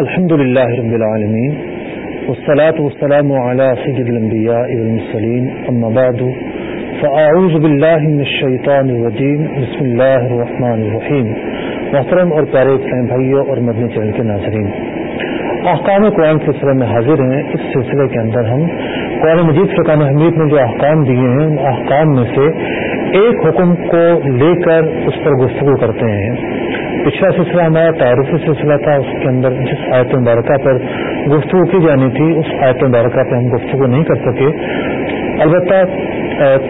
الحمد لله رب العالمين والصلاة والسلام على سيد الأنبياء والمرسلين أما بعد فأعوذ بالله من الشيطان الرجيم بسم الله الرحمن الرحيم محترم اور پیارے اسلام بھائیوں اور مدنی چینل کے ناظرین، احکام قرآن سلسلے میں حاضر ہیں۔ اس سلسلے کے اندر ہم قرآن مجید فرقان حمید نے جو احکام دیے ہیں، ان احکام میں سے ایک حکم کو لے کر اس پر گفتگو کرتے ہیں۔ پچھلا سلسلہ ہمارا تعارفی سلسلہ تھا، اس کے اندر جس آیت مبارکہ پر گفتگو کی جانی تھی، اس آیت مبارکہ پہ ہم گفتگو نہیں کر سکے۔ البتہ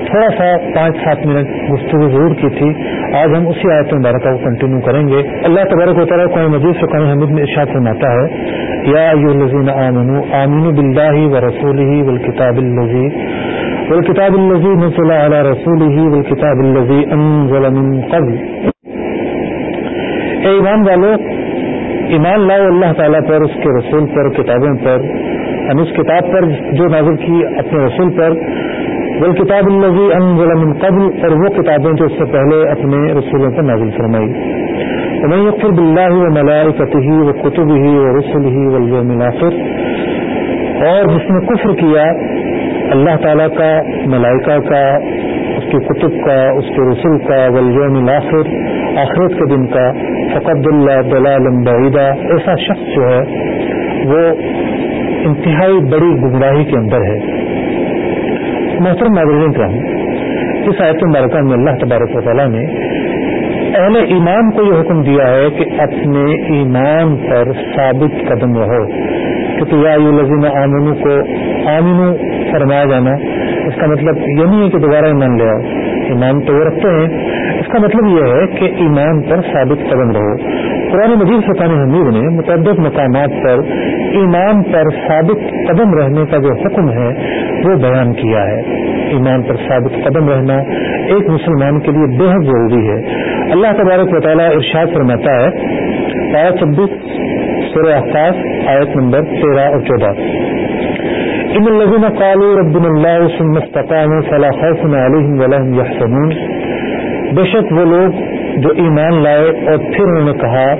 تھوڑا سا پانچ سات منٹ گفتگو ضرور کی تھی۔ آج ہم اسی آیت مبارکہ کو کنٹینیو کریں گے۔ اللہ تبارک و تعالیٰ قوم مجید فقان حمید میں ارشاد فرماتا ہے، یا الزین آمن آمین بلّہ و رسول ہی والکتاب الزی والکتاب الزی نصل علی رسول ہی والکتاب الزی انزل من قبل۔ اے ایمان والو، ایمان لاؤ اللہ تعالیٰ پر، اس کے رسول پر کتابوں پر اس کتاب پر جو نازل کی اپنے رسول پر۔ وہ کتاب الزی ان قبل، اور وہ کتابیں جو اس سے پہلے اپنے رسولوں پر نازل فرمائی۔ میں یقر بلّہ و ملائکت ہی و کتب ہی و رسول ہی و ملاثر اور جس نے کفر کیا، اللہ تعالیٰ کا، ملائکہ کا، اس کے کتب کا، اس کے رسول کا ولیوم الاخر آخرت کے دن کا۔ فقد اللہ دلال بعیدہ، ایسا شخص جو ہے، وہ انتہائی بڑی گمراہی کے اندر ہے۔ محترم ناظرین کا اس آیت مبارکہ میں اللہ تبارک و تعالیٰ نے اہل ایمان کو یہ حکم دیا ہے کہ اپنے ایمان پر ثابت قدم رہو۔ کیونکہ یا لذین آمنو کو آمینو فرمایا جانا، اس کا مطلب یہ نہیں ہے کہ دوبارہ ایمان لے آؤ۔ ایمان تو وہ رکھتے ہیں اس کا مطلب یہ ہے کہ ایمان پر ثابت قدم رہو۔ قرآن مجید فقان حمید نے متعدد مقامات پر ایمان پر ثابت قدم رہنے کا جو حکم ہے، وہ بیان کیا ہے۔ ایمان پر ثابت قدم رہنا ایک مسلمان کے لیے بے حد ضروری ہے۔ اللہ تبارک و تعالیٰ ارشاد فرماتا ہے، آیت چھبیس سورہ احساس آیت نمبر تیرہ اور چودہ۔ ان الذين قالوا ربنا الله ثم استقاموا فلا خوف عليهم ولا هم يحزنون بے شک وہ لوگ جو ایمان لائے اور پھر انہوں نے کہا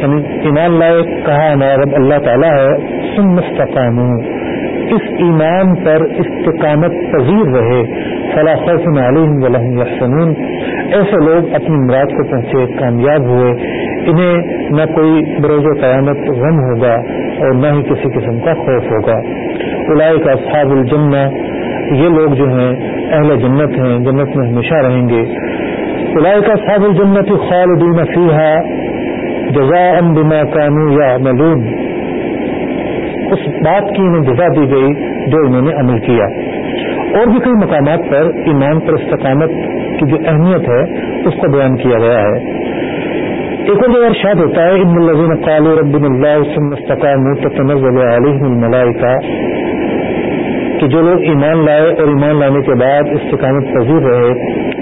یعنی ایمان لائے کہا ہمارا رب اللہ تعالیٰ ہے، ثم استقاموا۔ اس ایمان پر استقامت پذیر رہے۔ فلا خوف عليهم ولا ایسے لوگ اپنی مراد کو پہنچے، کامیاب ہوئے۔ انہیں نہ کوئی بروز و قیامت غم ہوگا اور نہ ہی کسی قسم کا خوف ہوگا۔ الائی کا اصحاب الجنہ۔ یہ لوگ جو ہیں اہل جنت ہیں، جنت میں ہمیشہ رہیں گے۔ الائی کا صحاب الجنت خالدین فیحا جزا بما کانو یا ملون اس بات کی انہیں جزا دی گئی جو انہوں نے عمل کیا۔ اور بھی کئی مقامات پر ایمان پر استقامت کی جو اہمیت ہے، اس کو بیان کیا گیا ہے۔ ایک اور جو ارشاد ہوتا ہے، ان الذين قالوا ربنا الله ثم استقاموا تتنزل عليهم الملائكه کہ جو لوگ ایمان لائے اور ایمان لانے کے بعد استقامت پذیر رہے،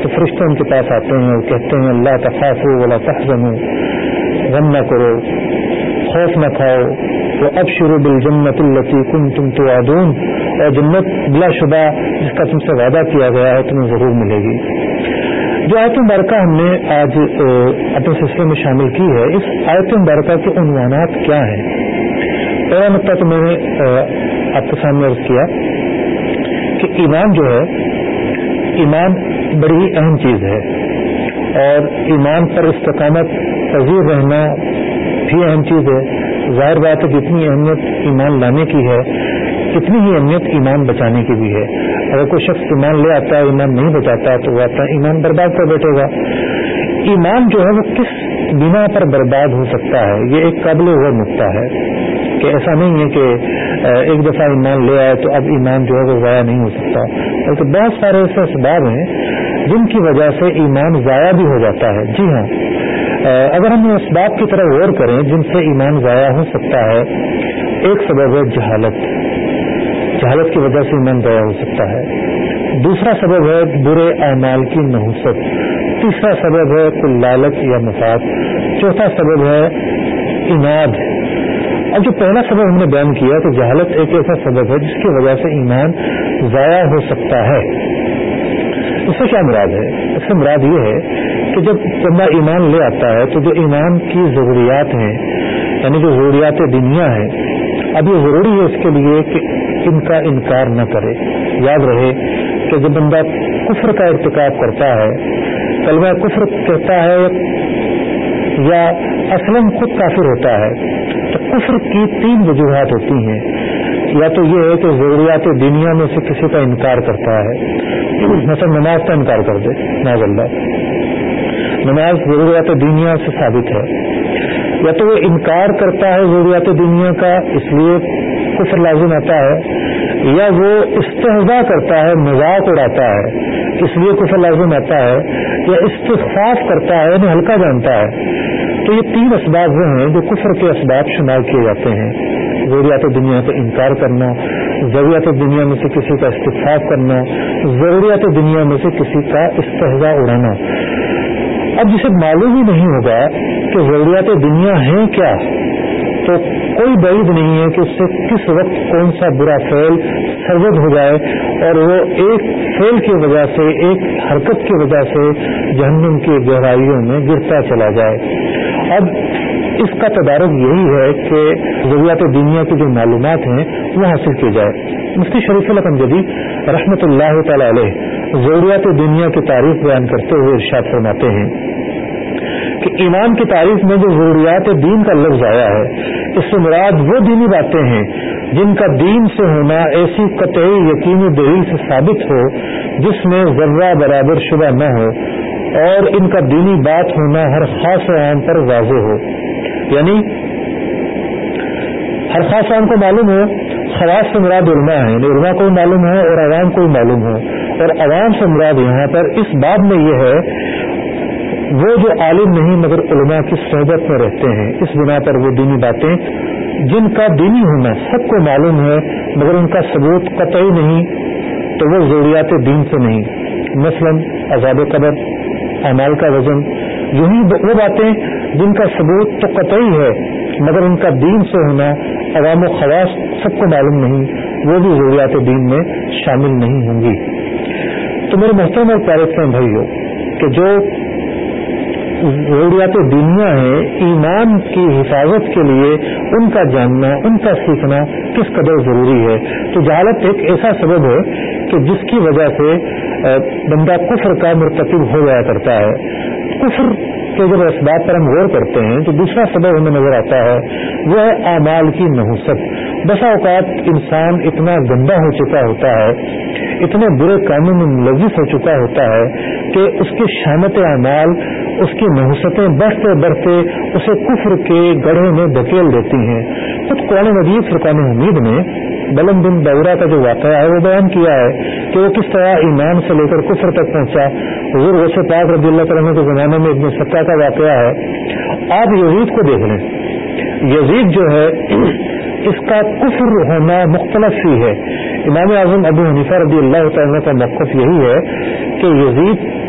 تو فرشتے ان کے پاس آتے ہیں اور کہتے ہیں، اللہ تخافوا ولا تحزنوا غم نہ کرو، خوف نہ کھاؤ وہ اب شروع بالجنت التی کن تم تو اور جنت، بلا شبہ جس کا تم سے وعدہ کیا گیا ہے، تمہیں ضرور ملے گی۔ جو آیت مبارکہ ہم نے آج اپنے سلسلے میں شامل کی ہے، اس آیت مبارکہ کے عنوانات کیا ہیں؟ پہلا نقطہ تو میں نے آپ کے سامنے عرض کیا۔ کہ ایمان جو ہے، ایمان بڑی ہی اہم چیز ہے۔ اور ایمان پر استقامت پذیر رہنا بھی اہم چیز ہے۔ ظاہر بات ہے، جتنی اہمیت ایمان لانے کی ہے، اتنی ہی اہمیت ایمان بچانے کی بھی ہے۔ اگر کوئی شخص ایمان لے آتا ہے، ایمان نہیں بچاتا، تو وہ اپنا ایمان برباد کر بیٹھے گا۔ ایمان جو ہے، وہ کس بنا پر برباد ہو سکتا ہے؟ یہ ایک قابل غور نقطہ ہے۔ کہ ایسا نہیں ہے کہ ایک دفعہ ایمان لے آئے تو اب ایمان جو ہے وہ ضائع نہیں ہو سکتا۔ بلکہ بہت سارے ایسے اسباب ہیں جن کی وجہ سے ایمان ضائع بھی ہو جاتا ہے۔ جی ہاں۔ اگر ہم اسباب کی طرح غور کریں جن سے ایمان ضائع ہو سکتا ہے، ایک سبب ہے جہالت۔ جہالت کی وجہ سے ایمان ضائع ہو سکتا ہے۔ دوسرا سبب ہے برے اعمال کی نحوست۔ تیسرا سبب ہے کوئی لالچ یا مفاد چوتھا سبب ہے اناد۔ اب جو پہلا سبب ہم نے بیان کیا تو جہالت ایک ایسا سبب ہے جس کی وجہ سے ایمان ضائع ہو سکتا ہے۔ اس سے کیا مراد ہے؟ اس سے مراد یہ ہے کہ جب بندہ ایمان لے آتا ہے تو جو ایمان کی ضروریات ہیں یعنی جو ضروریات دنیا ہیں، اب یہ ضروری ہے اس کے لیے کہ ان کا انکار نہ کرے۔ یاد رہے کہ جب بندہ کفر کا ارتکاب کرتا ہے، کلمہ کفر کہتا ہے یا اسلم خود کافر ہوتا ہے کفر کی تین وجوہات ہوتی ہیں۔ یا تو یہ ہے کہ ضروریات دنیا میں سے کسی کا انکار کرتا ہے۔ مثلا نماز کا انکار کر دے ناز اللہ نماز ضروریات دنیا سے ثابت ہے۔ یا تو وہ انکار کرتا ہے ضروریات دنیا کا، اس لیے کفر لازم آتا ہے۔ یا وہ استحضا کرتا ہے، مذاق اڑاتا ہے، اس لیے کفر لازم آتا ہے۔ یا استفاف کرتا ہے یعنی ہلکا جانتا ہے۔ تو یہ تین اسباب وہ ہیں جو کفر کے اسباب شمار کیے جاتے ہیں۔ ضروریات دنیا کا انکار کرنا، ضروریات دنیا میں سے کسی کا استفاف کرنا، ضروریات دنیا میں سے کسی کا استحضا اڑانا۔ اب جسے معلوم ہی نہیں ہوگا کہ ضروریات دنیا ہیں کیا، تو کوئی بعید نہیں ہے کہ اس سے کس وقت کون سا برا فعل سرد ہو جائے اور وہ ایک فعل کی وجہ سے، ایک حرکت کی وجہ سے جہنم کی گہرائیوں میں گرتا چلا جائے۔ اب اس کا تدارک یہی ہے کہ ضروریات دنیا کی جو معلومات ہیں، وہ حاصل کی جائے۔ مفتی شریف الحمد جدی رحمۃ اللہ تعالی علیہ ضروریات دنیا کی تعریف بیان کرتے ہوئے ارشاد فرماتے ہیں کہ ایمان کی تعریف میں جو ضروریات دین کا لفظ آیا ہے، اس سے مراد وہ دینی باتیں ہیں جن کا دین سے ہونا ایسی قطعی یقینی دلیل سے ثابت ہو جس میں ذرہ برابر شبہ نہ ہو۔ اور ان کا دینی بات ہونا ہر خاص عام پر واضح ہو۔ یعنی ہر خاص عام کو معلوم ہو، خواص سے مراد علماء ہے یعنی علماء کو معلوم ہو اور عوام کو معلوم ہو۔ اور عوام سے مراد یہاں پر اس بات میں یہ ہے، وہ جو عالم نہیں مگر علماء کی صحبت میں رہتے ہیں، اس بنا پر وہ دینی باتیں جن کا دینی ہونا سب کو معلوم ہے مگر ان کا ثبوت قطعی نہیں، تو وہ ضروریات دین سے نہیں۔ مثلا عذاب قبر اعمال کا وزن، یہی وہ باتیں جن کا ثبوت تو قطعی ہے، مگر ان کا دین سے ہونا، عوام و خواص سب کو معلوم نہیں، وہ بھی ضروریات دین میں شامل نہیں ہوں گی۔ تو میرے محترم اور پیارے بھائی ہو کہ جو ضروریات دنیا ہیں، ایمان کی حفاظت کے لیے ان کا جاننا، ان کا سیکھنا کس قدر ضروری ہے؟ تو جہالت ایک ایسا سبب ہے کہ جس کی وجہ سے بندہ کفر کا مرتکب ہو جایا کرتا ہے۔ کفر کے جب اسباب پر ہم غور کرتے ہیں تو دوسرا سبب ہمیں نظر آتا ہے، وہ ہے اعمال کی نحوست۔ بسا اوقات انسان اتنا گندا ہو چکا ہوتا ہے، اتنے برے کاموں میں ملوث ہو چکا ہوتا ہے کہ اس کی شامت اعمال، اس کی نحوستیں بڑھتے بڑھتے اسے کفر کے گڑھے میں دھکیل دیتی ہیں۔ خود قرآن مجید فرقان حمید نے بلند بن دورہ کا جو واقعہ ہے، وہ بیان کیا ہے کہ وہ کس طرح ایمان سے لے کر کفر تک پہنچا۔ حضور غصے پاک رضی اللہ تعالیٰ کے زمانے میں ابن سطح کا واقعہ ہے۔ آپ یزید کو دیکھ لیں۔ یزید جو ہے، اس کا کفر ہونا مختلف ہی ہے۔ امام اعظم ابو حنیفہ رضی اللہ تعالیٰ کا موقف یہی ہے کہ یزید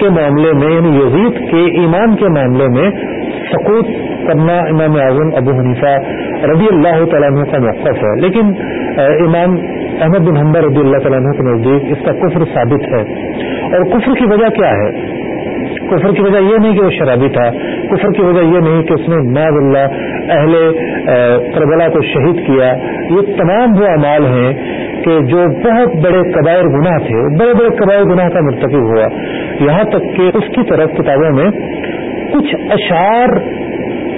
کے معاملے میں یعنی یزید کے ایمان کے معاملے میں سکوت کرنا امام اعظم ابو حنیفہ رضی اللہ تعالیٰ عنہ کا موقف ہے۔ لیکن امام احمد بن حمبر رضی اللہ تعالیٰ کے نزدیک اس کا کفر ثابت ہے۔ اور کفر کی وجہ کیا ہے؟ کفر کی وجہ یہ نہیں کہ وہ شرابی تھا، کفر کی وجہ یہ نہیں کہ اس نے ناز اللہ، اہل کربلا کو شہید کیا۔ یہ تمام وہ اعمال ہیں کہ جو بہت بڑے قبائر گناہ تھے، بڑے بڑے قبائر گناہ کا مرتکب ہوا۔ یہاں تک کہ اس کی طرف کتابوں میں کچھ اشعار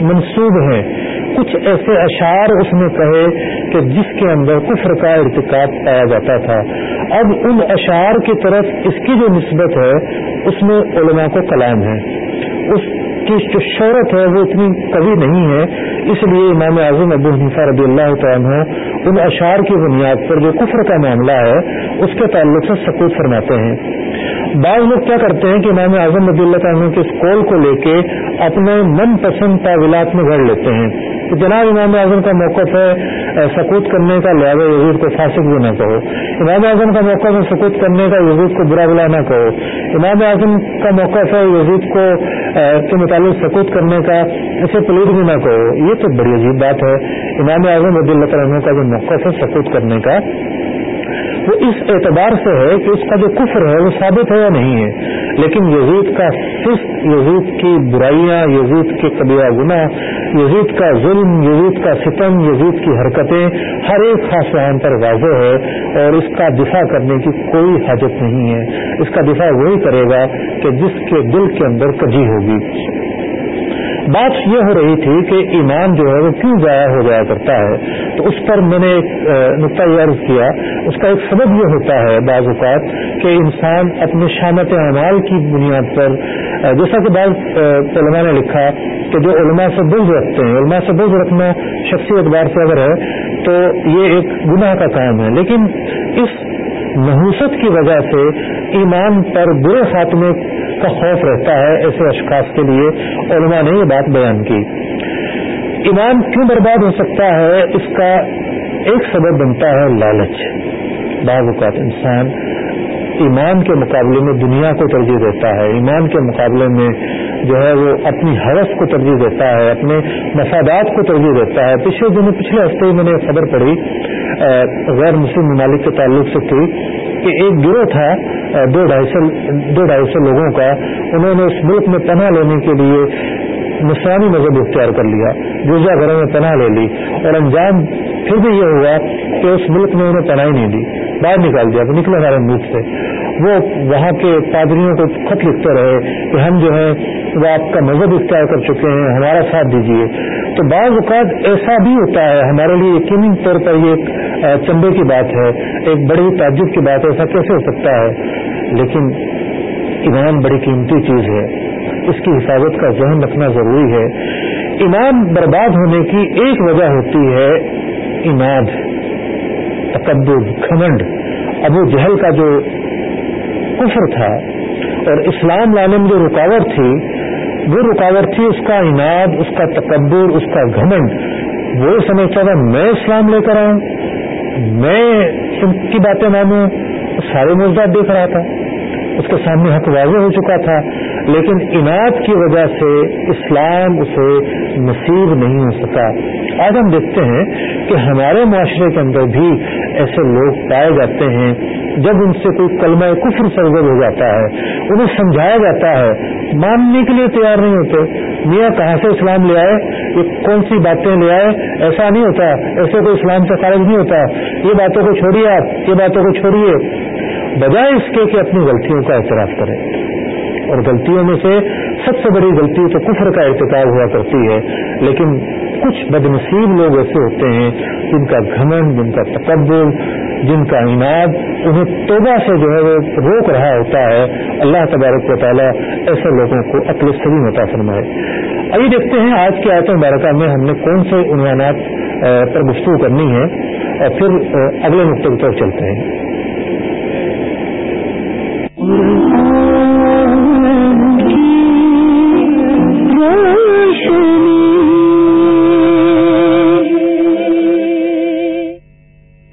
منسوب ہیں۔ کچھ ایسے اشعار اس نے کہے کہ جس کے اندر کفر کا ارتکاب پایا جاتا تھا۔ اب ان اشعار کی طرف اس کی جو نسبت ہے، اس میں علماء کو کلام ہے۔ اس کی جو شہرت ہے، وہ اتنی کبھی نہیں ہے۔ اس لیے امام اعظم ابو حنیفہ رضی اللہ تعالیٰ ان اشعار کی بنیاد پر جو کفر کا معاملہ ہے، اس کے تعلق سے سکوت فرماتے ہیں۔ بعض لوگ کیا کرتے ہیں کہ امام اعظم رضی اللہ تعالیٰ کے اس قول کو لے کے اپنے من پسند تعویلات میں گھڑ لیتے ہیں کہ جناب امام اعظم کا موقف ہے سکوت کرنے کا، لہٰذا یزید کو فاسق بھی نہ کہو۔ امام اعظم کا موقف ہے سکوت کرنے کا یزید کو برا بلا نہ کہو۔ امام اعظم کا موقف ہے یزید کو کے متعلق سکوت کرنے کا، اسے پلیٹ بھی نہ کہو۔ یہ تو بڑی عجیب بات ہے۔ امام اعظم رضی اللہ تعالیٰ کا جو موقف ہے سکوت کرنے کا وہ اس اعتبار سے ہے کہ اس کا جو کفر ہے وہ ثابت ہے یا نہیں ہے۔ لیکن یزید کا فسق یزید کی برائیاں، یزید کے قبیہ گنا یزید کا ظلم، یزید کا ستم، یزید کی حرکتیں ہر ایک خاص بیان پر واضح ہے اور اس کا دفاع کرنے کی کوئی حاجت نہیں ہے۔ اس کا دفاع وہی کرے گا کہ جس کے دل کے اندر کجی ہوگی۔ بات یہ ہو رہی تھی کہ ایمان جو ہے وہ کیوں ضائع ہو جایا کرتا ہے؟ تو اس پر میں نے ایک نقطۂ یہ عرض کیا، اس کا ایک سبب یہ ہوتا ہے بعض اوقات کہ انسان اپنے شامت اعمال کی بنیاد پر جیسا کہ بعض علماء نے لکھا کہ جو علماء سے بوجھ رکھتے ہیں، علماء سے بوجھ رکھنا شخصی اعتبار سے اگر ہے تو یہ ایک گناہ کا کام ہے۔ لیکن اس نحوست کی وجہ سے ایمان پر برے خاتمے کا خوف رہتا ہے ایسے اشخاص کے لیے علماء نے یہ بات بیان کی۔ ایمان کیوں برباد ہو سکتا ہے؟ اس کا ایک سبب بنتا ہے لالچ۔ بعض اوقات انسان ایمان کے مقابلے میں دنیا کو ترجیح دیتا ہے۔ ایمان کے مقابلے میں جو ہے وہ اپنی حرف کو ترجیح دیتا ہے، اپنے مفادات کو ترجیح دیتا ہے۔ پچھلے دنوں، پچھلے ہفتے میں نے خبر پڑھی غیر مسلم ممالک کے تعلق سے تھی۔ ایک گروہ تھا دو ڈھائی سو، دو ڈھائی سو لوگوں کا، انہوں نے اس ملک میں پناہ لینے کے لیے نسوانی مذہب اختیار کر لیا گرجا گھروں میں پناہ لے لی، اور انجام پھر بھی یہ ہوا کہ اس ملک میں انہیں پناہ نہیں دی، باہر نکال دیا نکلے ہمارے ملک سے۔ وہ وہاں کے پادریوں کو خط لکھتے رہے کہ ہم جو ہے وہ آپ کا مذہب اختیار کر چکے ہیں، ہمارا ساتھ دیجیے تو بعض اوقات ایسا بھی ہوتا ہے، ہمارے لیے یقینی طور پر یہ ایک چمبے کی بات ہے، ایک بڑی تعجب کی بات ہے، ایسا کیسے ہو سکتا ہے؟ لیکن ایمان بڑی قیمتی چیز ہے۔ اس کی حفاظت کا ذہن رکھنا ضروری ہے۔ ایمان برباد ہونے کی ایک وجہ ہوتی ہے ایمان تقدر کھمنڈ ابو جہل کا جو کفر تھا اور اسلام لانے میں جو رکاوٹ تھی، وہ رکاوٹ تھی اس کا انعد اس کا تکبر اس کا گھمنڈ۔ وہ سمجھتا تھا میں اسلام لے کر آؤں۔ میں ان کی باتیں مانوں سارے موجود دیکھ رہا تھا۔ اس کے سامنے حق واضح ہو چکا تھا، لیکن انعد کی وجہ سے اسلام اسے نصیب نہیں ہو سکا۔ آج ہم دیکھتے ہیں کہ ہمارے معاشرے کے اندر بھی ایسے لوگ پائے جاتے ہیں، جب ان سے کوئی کلمہ کفر سرگرد ہو جاتا ہے، انہیں سمجھایا جاتا ہے، ماننے کے لیے تیار نہیں ہوتے۔ میاں کہاں سے اسلام لے آئے؟ یہ کون سی باتیں لے آئے؟ ایسا نہیں ہوتا، ایسے کوئی اسلام سے خارج نہیں ہوتا۔ یہ باتوں کو چھوڑیے آپ، یہ باتوں کو چھوڑیے۔ بجائے اس کے کہ اپنی غلطیوں کا اعتراف کریں اور غلطیوں میں سے سب سے بڑی غلطی تو کفر کا ارتکاب ہوا کرتی ہے، لیکن کچھ بد نصیب لوگ ایسے ہوتے ہیں، جن کا گھمن، جن کا تقبل جن کا انعد انہیں توبہ سے جو ہے وہ روک رہا ہوتا ہے۔ اللہ تبارک و تعالیٰ ایسے لوگوں کو عقل سبھی متا فرمائے۔ ابھی دیکھتے ہیں آج کے آیت مبارکہ میں ہم نے کون سے عنوانات پر گفتگو کرنی ہے۔ اور پھر اگلے نقطے کی طرف چلتے ہیں۔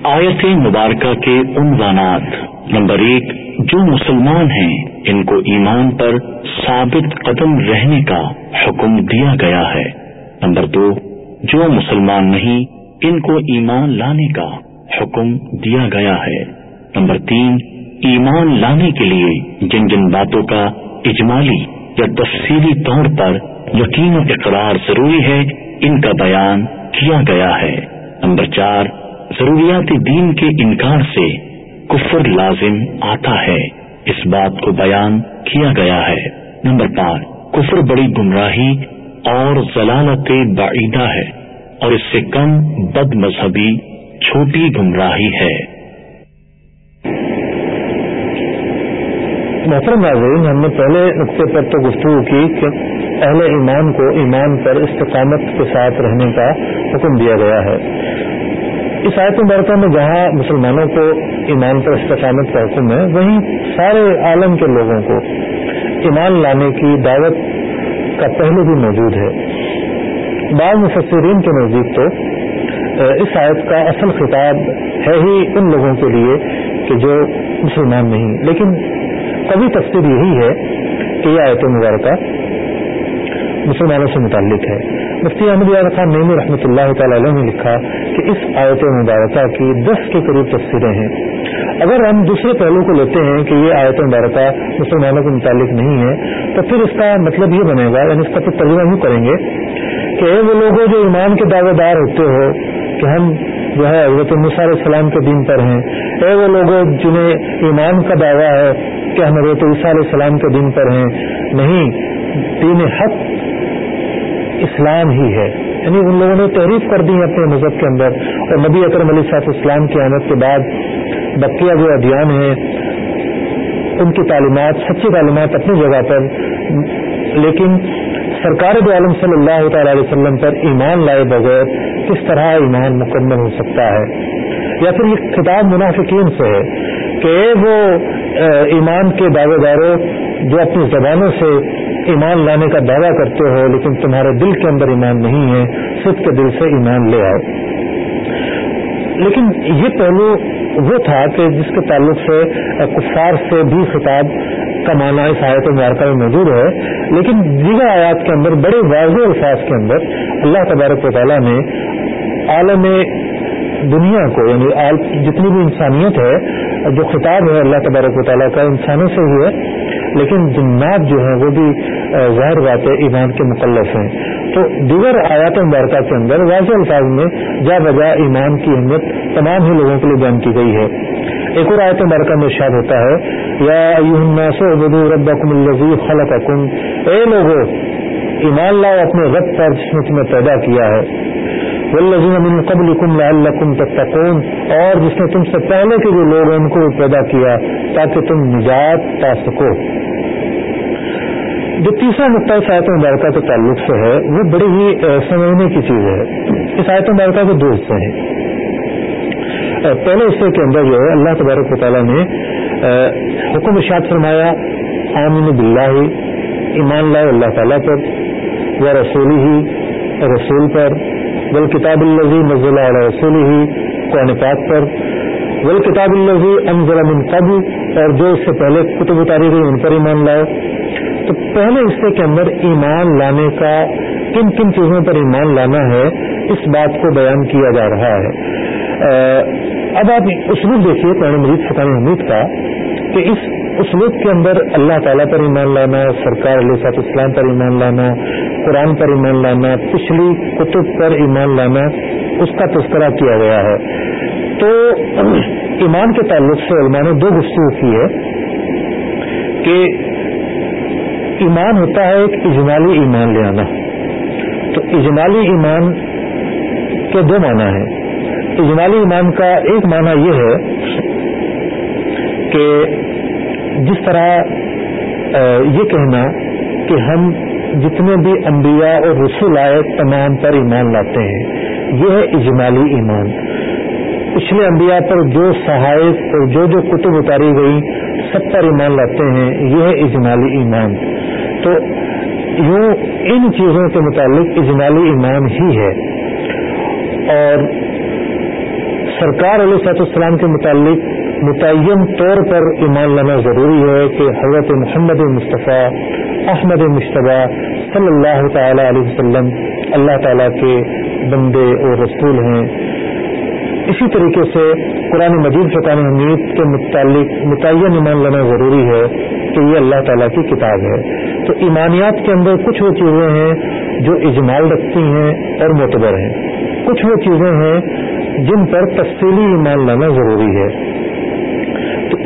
آیت مبارکہ کے عنوانات۔ نمبر ایک، جو مسلمان ہیں، ان کو ایمان پر ثابت قدم رہنے کا حکم دیا گیا ہے۔ نمبر دو، جو مسلمان نہیں، ان کو ایمان لانے کا حکم دیا گیا ہے۔ نمبر تین ایمان لانے کے لیے جن جن باتوں کا اجمالی یا تفصیلی طور پر یقین و اقرار ضروری ہے، ان کا بیان کیا گیا ہے۔ نمبر چار، ضروریات دین کے انکار سے کفر لازم آتا ہے۔ اس بات کو بیان کیا گیا ہے۔ نمبر پانچ، کفر بڑی گمراہی اور ضلالت بعیدہ ہے اور اس سے کم بد مذہبی چھوٹی گمراہی ہے۔ محترم ناظرین، ہم نے پہلے نقطے پر تو گفتگو کی کہ اہل ایمان کو ایمان پر استقامت کے ساتھ رہنے کا حکم دیا گیا ہے۔ اس آیت مبارکہ میں جہاں مسلمانوں کو ایمان پر استقامت کا حکم ہے، وہیں سارے عالم کے لوگوں کو ایمان لانے کی دعوت کا پہلو بھی موجود ہے۔ بعض مفسرین کے نزدیک تو اس آیت کا اصل خطاب ہے ہی ان لوگوں کے لیے کہ جو مسلمان نہیں، لیکن کبھی تفصیل یہی ہے کہ یہ آیت مبارکہ مسلمانوں سے متعلق ہے۔ مفتی احمد یاد خان نعمی رحمۃ اللہ تعالی علیہ نے لکھا کہ اس آیت مبارکہ کی دس کے قریب تفصیلیں ہیں۔ اگر ہم دوسرے پہلو کو لیتے ہیں کہ یہ آیت مبارکہ مسلمانوں کے متعلق نہیں ہے، تو پھر اس کا مطلب یہ بنے گا یعنی اس کا پھر ترجمہ یوں کریں گے کہ وہ لوگ جو ایمان کے دعوے دار ہوتے ہو، کہ ہم جو ہے، حضرت علیہ السلام کے دین پر ہیں۔ اے وہ لوگ جنہیں ایمان کا دعویٰ ہے کہ ہم حضرت عیسیٰ علیہ السلام کے دین پر ہیں۔ نہیں، دین حق اسلام ہی ہے۔ یعنی ان لوگوں نے تحریف کر دی اپنے مذہب کے اندر۔ اور نبی اکرم علیہ صاحب اسلام کی آمد کے بعد بقیہ جو ادھیان ہیں، ان کی تعلیمات، سچی تعلیمات اپنی جگہ پر۔ لیکن سرکار دو عالم صلی اللہ تعالی علیہ وسلم پر ایمان لائے بغیر کس طرح ایمان مکمل ہو سکتا ہے؟ یا پھر یہ خطاب منافقین سے ہے کہ وہ ایمان کے دعوے داروں جو اپنی زبانوں سے ایمان لانے کا دعویٰ کرتے ہو، لیکن تمہارے دل کے اندر ایمان نہیں ہے صرف کے دل سے ایمان لے آؤ۔ لیکن یہ پہلو وہ تھا کہ جس کے تعلق سے کفار سے بھی خطاب کا معنی اس آیت مبارکہ میں موجود ہے۔ لیکن دیگر آیات کے اندر، بڑے واضح الفاظ کے اندر اللہ تبارک و تعالیٰ نے عالم دنیا کو یعنی جتنی بھی انسانیت ہے، جو خطاب ہے اللہ تبارک و تعالیٰ کا انسانوں سے ہی ہے، لیکن جنات جو ہیں وہ بھی ظاہر بات ہے، ایمان کے مکلف ہیں۔ تو دیگر آیات مبارکہ کے اندر واضح الفاظ میں جا بجا ایمان کی اہمیت تمام ہی لوگوں کے لیے بیان کی گئی ہے۔ ایک اور آیت مبارکہ میں ارشاد ہوتا ہے، یا ربکم الذی خلقکم۔ اے لوگوں ایمان لاؤ، اپنے رب پر جس نے تمہیں پیدا کیا ہے۔ والذین من قبلکم لعلکم تتقون، اور جس نے تم سے پہلے کے جو لوگ ہیں، ان کو پیدا کیا تاکہ تم نجات پا سکو۔ جو تیسرا نقطہ اس آیت مبارکہ کے تعلق سے ہے، وہ بڑی ہی سمجھنے کی چیز ہے۔ اس آیت مبارکہ کے دو حصے ہیں۔ پہلے حصے کے اندر جو ہے، اللہ تبارک و تعالیٰ نے حکم اشاد فرمایا آمین بلّہ ایمان لائے اللہ تعالیٰ پر، و رسولی ہی رسول پر بل کتاب الزی نزلہ علیہ رسول ہی قرآن پاک پر. بل کتاب الزی انزل من قبل، اور جو اس سے پہلے کتب اتاری گئی ان پر ایمان لائے. تو پہلے حصے کے اندر ایمان لانے کا کن کن چیزوں پر ایمان لانا ہے، اس بات کو بیان کیا جا رہا ہے. اب آپ اسلوب دیکھیے قرآن مجید فقان حمید کا، کہ اس اسلوب کے اندر اللہ تعالیٰ پر ایمان لانا، سرکار علیہ صاحب اسلام پر ایمان لانا قرآن پر ایمان لانا، پچھلی کتب پر ایمان لانا، اس کا تذکرہ کیا گیا ہے۔ تو ایمان کے تعلق سے علماء نے دو گفتگو کی ہے کہ ایمان ہوتا ہے ایک اجمالی ایمان لے آنا۔ تو اجمالی ایمان کے دو معنی ہیں۔ اجمالی ایمان کا ایک معنی یہ ہے کہ جس طرح یہ کہنا کہ ہم جتنے بھی انبیاء اور رسول آئے تمام پر ایمان لاتے ہیں۔ یہ ہے اجمالی ایمان۔ پچھلے انبیاء پر جو صحائف اور جو جو کتب اتاری گئی سب پر ایمان لاتے ہیں۔ یہ ہے اجمالی ایمان۔ تو یوں ان چیزوں کے متعلق اجمالی ایمان ہی ہے۔ اور سرکار علیہ صاحب السلام کے متعلق متعین طور پر ایمان لانا ضروری ہے کہ حضرت محمد مصطفیٰ احمد مشتبہ صلی اللہ تعالی علیہ وسلم اللہ تعالیٰ کے بندے اور رسول ہیں۔ اسی طریقے سے قرآن مجید فقان حمید کے متعلق متعین ایمان لانا ضروری ہے کہ یہ اللہ تعالیٰ کی کتاب ہے۔ تو ایمانیات کے اندر کچھ وہ چیزیں ہیں جو اجمال رکھتی ہیں اور معتبر ہیں۔ کچھ وہ چیزیں ہیں جن پر تفصیلی ایمان لانا ضروری ہے۔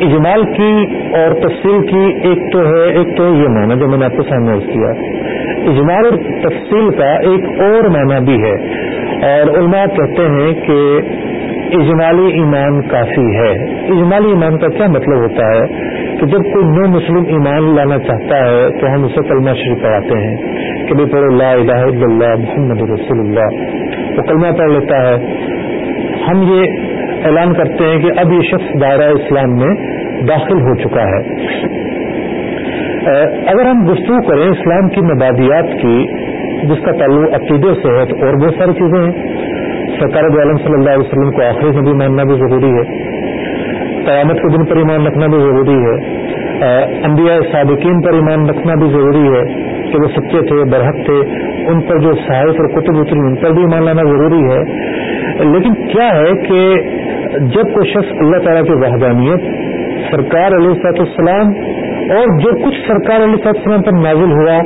اجمال کی اور تفصیل کی، ایک تو ہے، ایک تو یہ معنی جو میں نے آپ کو سامنے کیا۔ اجمال اور تفصیل کا ایک اور معنی بھی ہے۔ اور علماء کہتے ہیں کہ اجمالی ایمان کافی ہے۔ اجمالی ایمان کا کیا مطلب ہوتا ہے؟ کہ جب کوئی نو مسلم ایمان لانا چاہتا ہے تو ہم اسے کلمہ شریف پڑھاتے ہیں۔ کہ بھائی پڑھو اللہ الہ الا اللہ محمد رسول اللہ۔ وہ کلمہ پڑھ لیتا ہے۔ ہم یہ اعلان کرتے ہیں کہ اب یہ شخص دائرہ اسلام میں داخل ہو چکا ہے۔ اگر ہم گفتگو کریں اسلام کی مبادیات کی، جس کا تعلق عقیدے سے ہے، تو اور بہت ساری چیزیں ہیں۔ سرکار عالم صلی اللہ علیہ وسلم کو آخری نبی ماننا بھی ضروری ہے۔ قیامت کے دن پر ایمان رکھنا بھی ضروری ہے۔ انبیاء صادقین پر ایمان رکھنا بھی ضروری ہے کہ وہ سچے تھے، برحق تھے۔ ان پر جو صحائف اور کتب اتری، ان پر بھی ایمان لانا ضروری ہے۔ لیکن کیا ہے کہ جب کوئی شخص اللہ تعالیٰ کی وحدانیت سرکار علیہ صاحب السلام اور جو کچھ سرکار علیہ صاحب السلام پر نازل ہوا،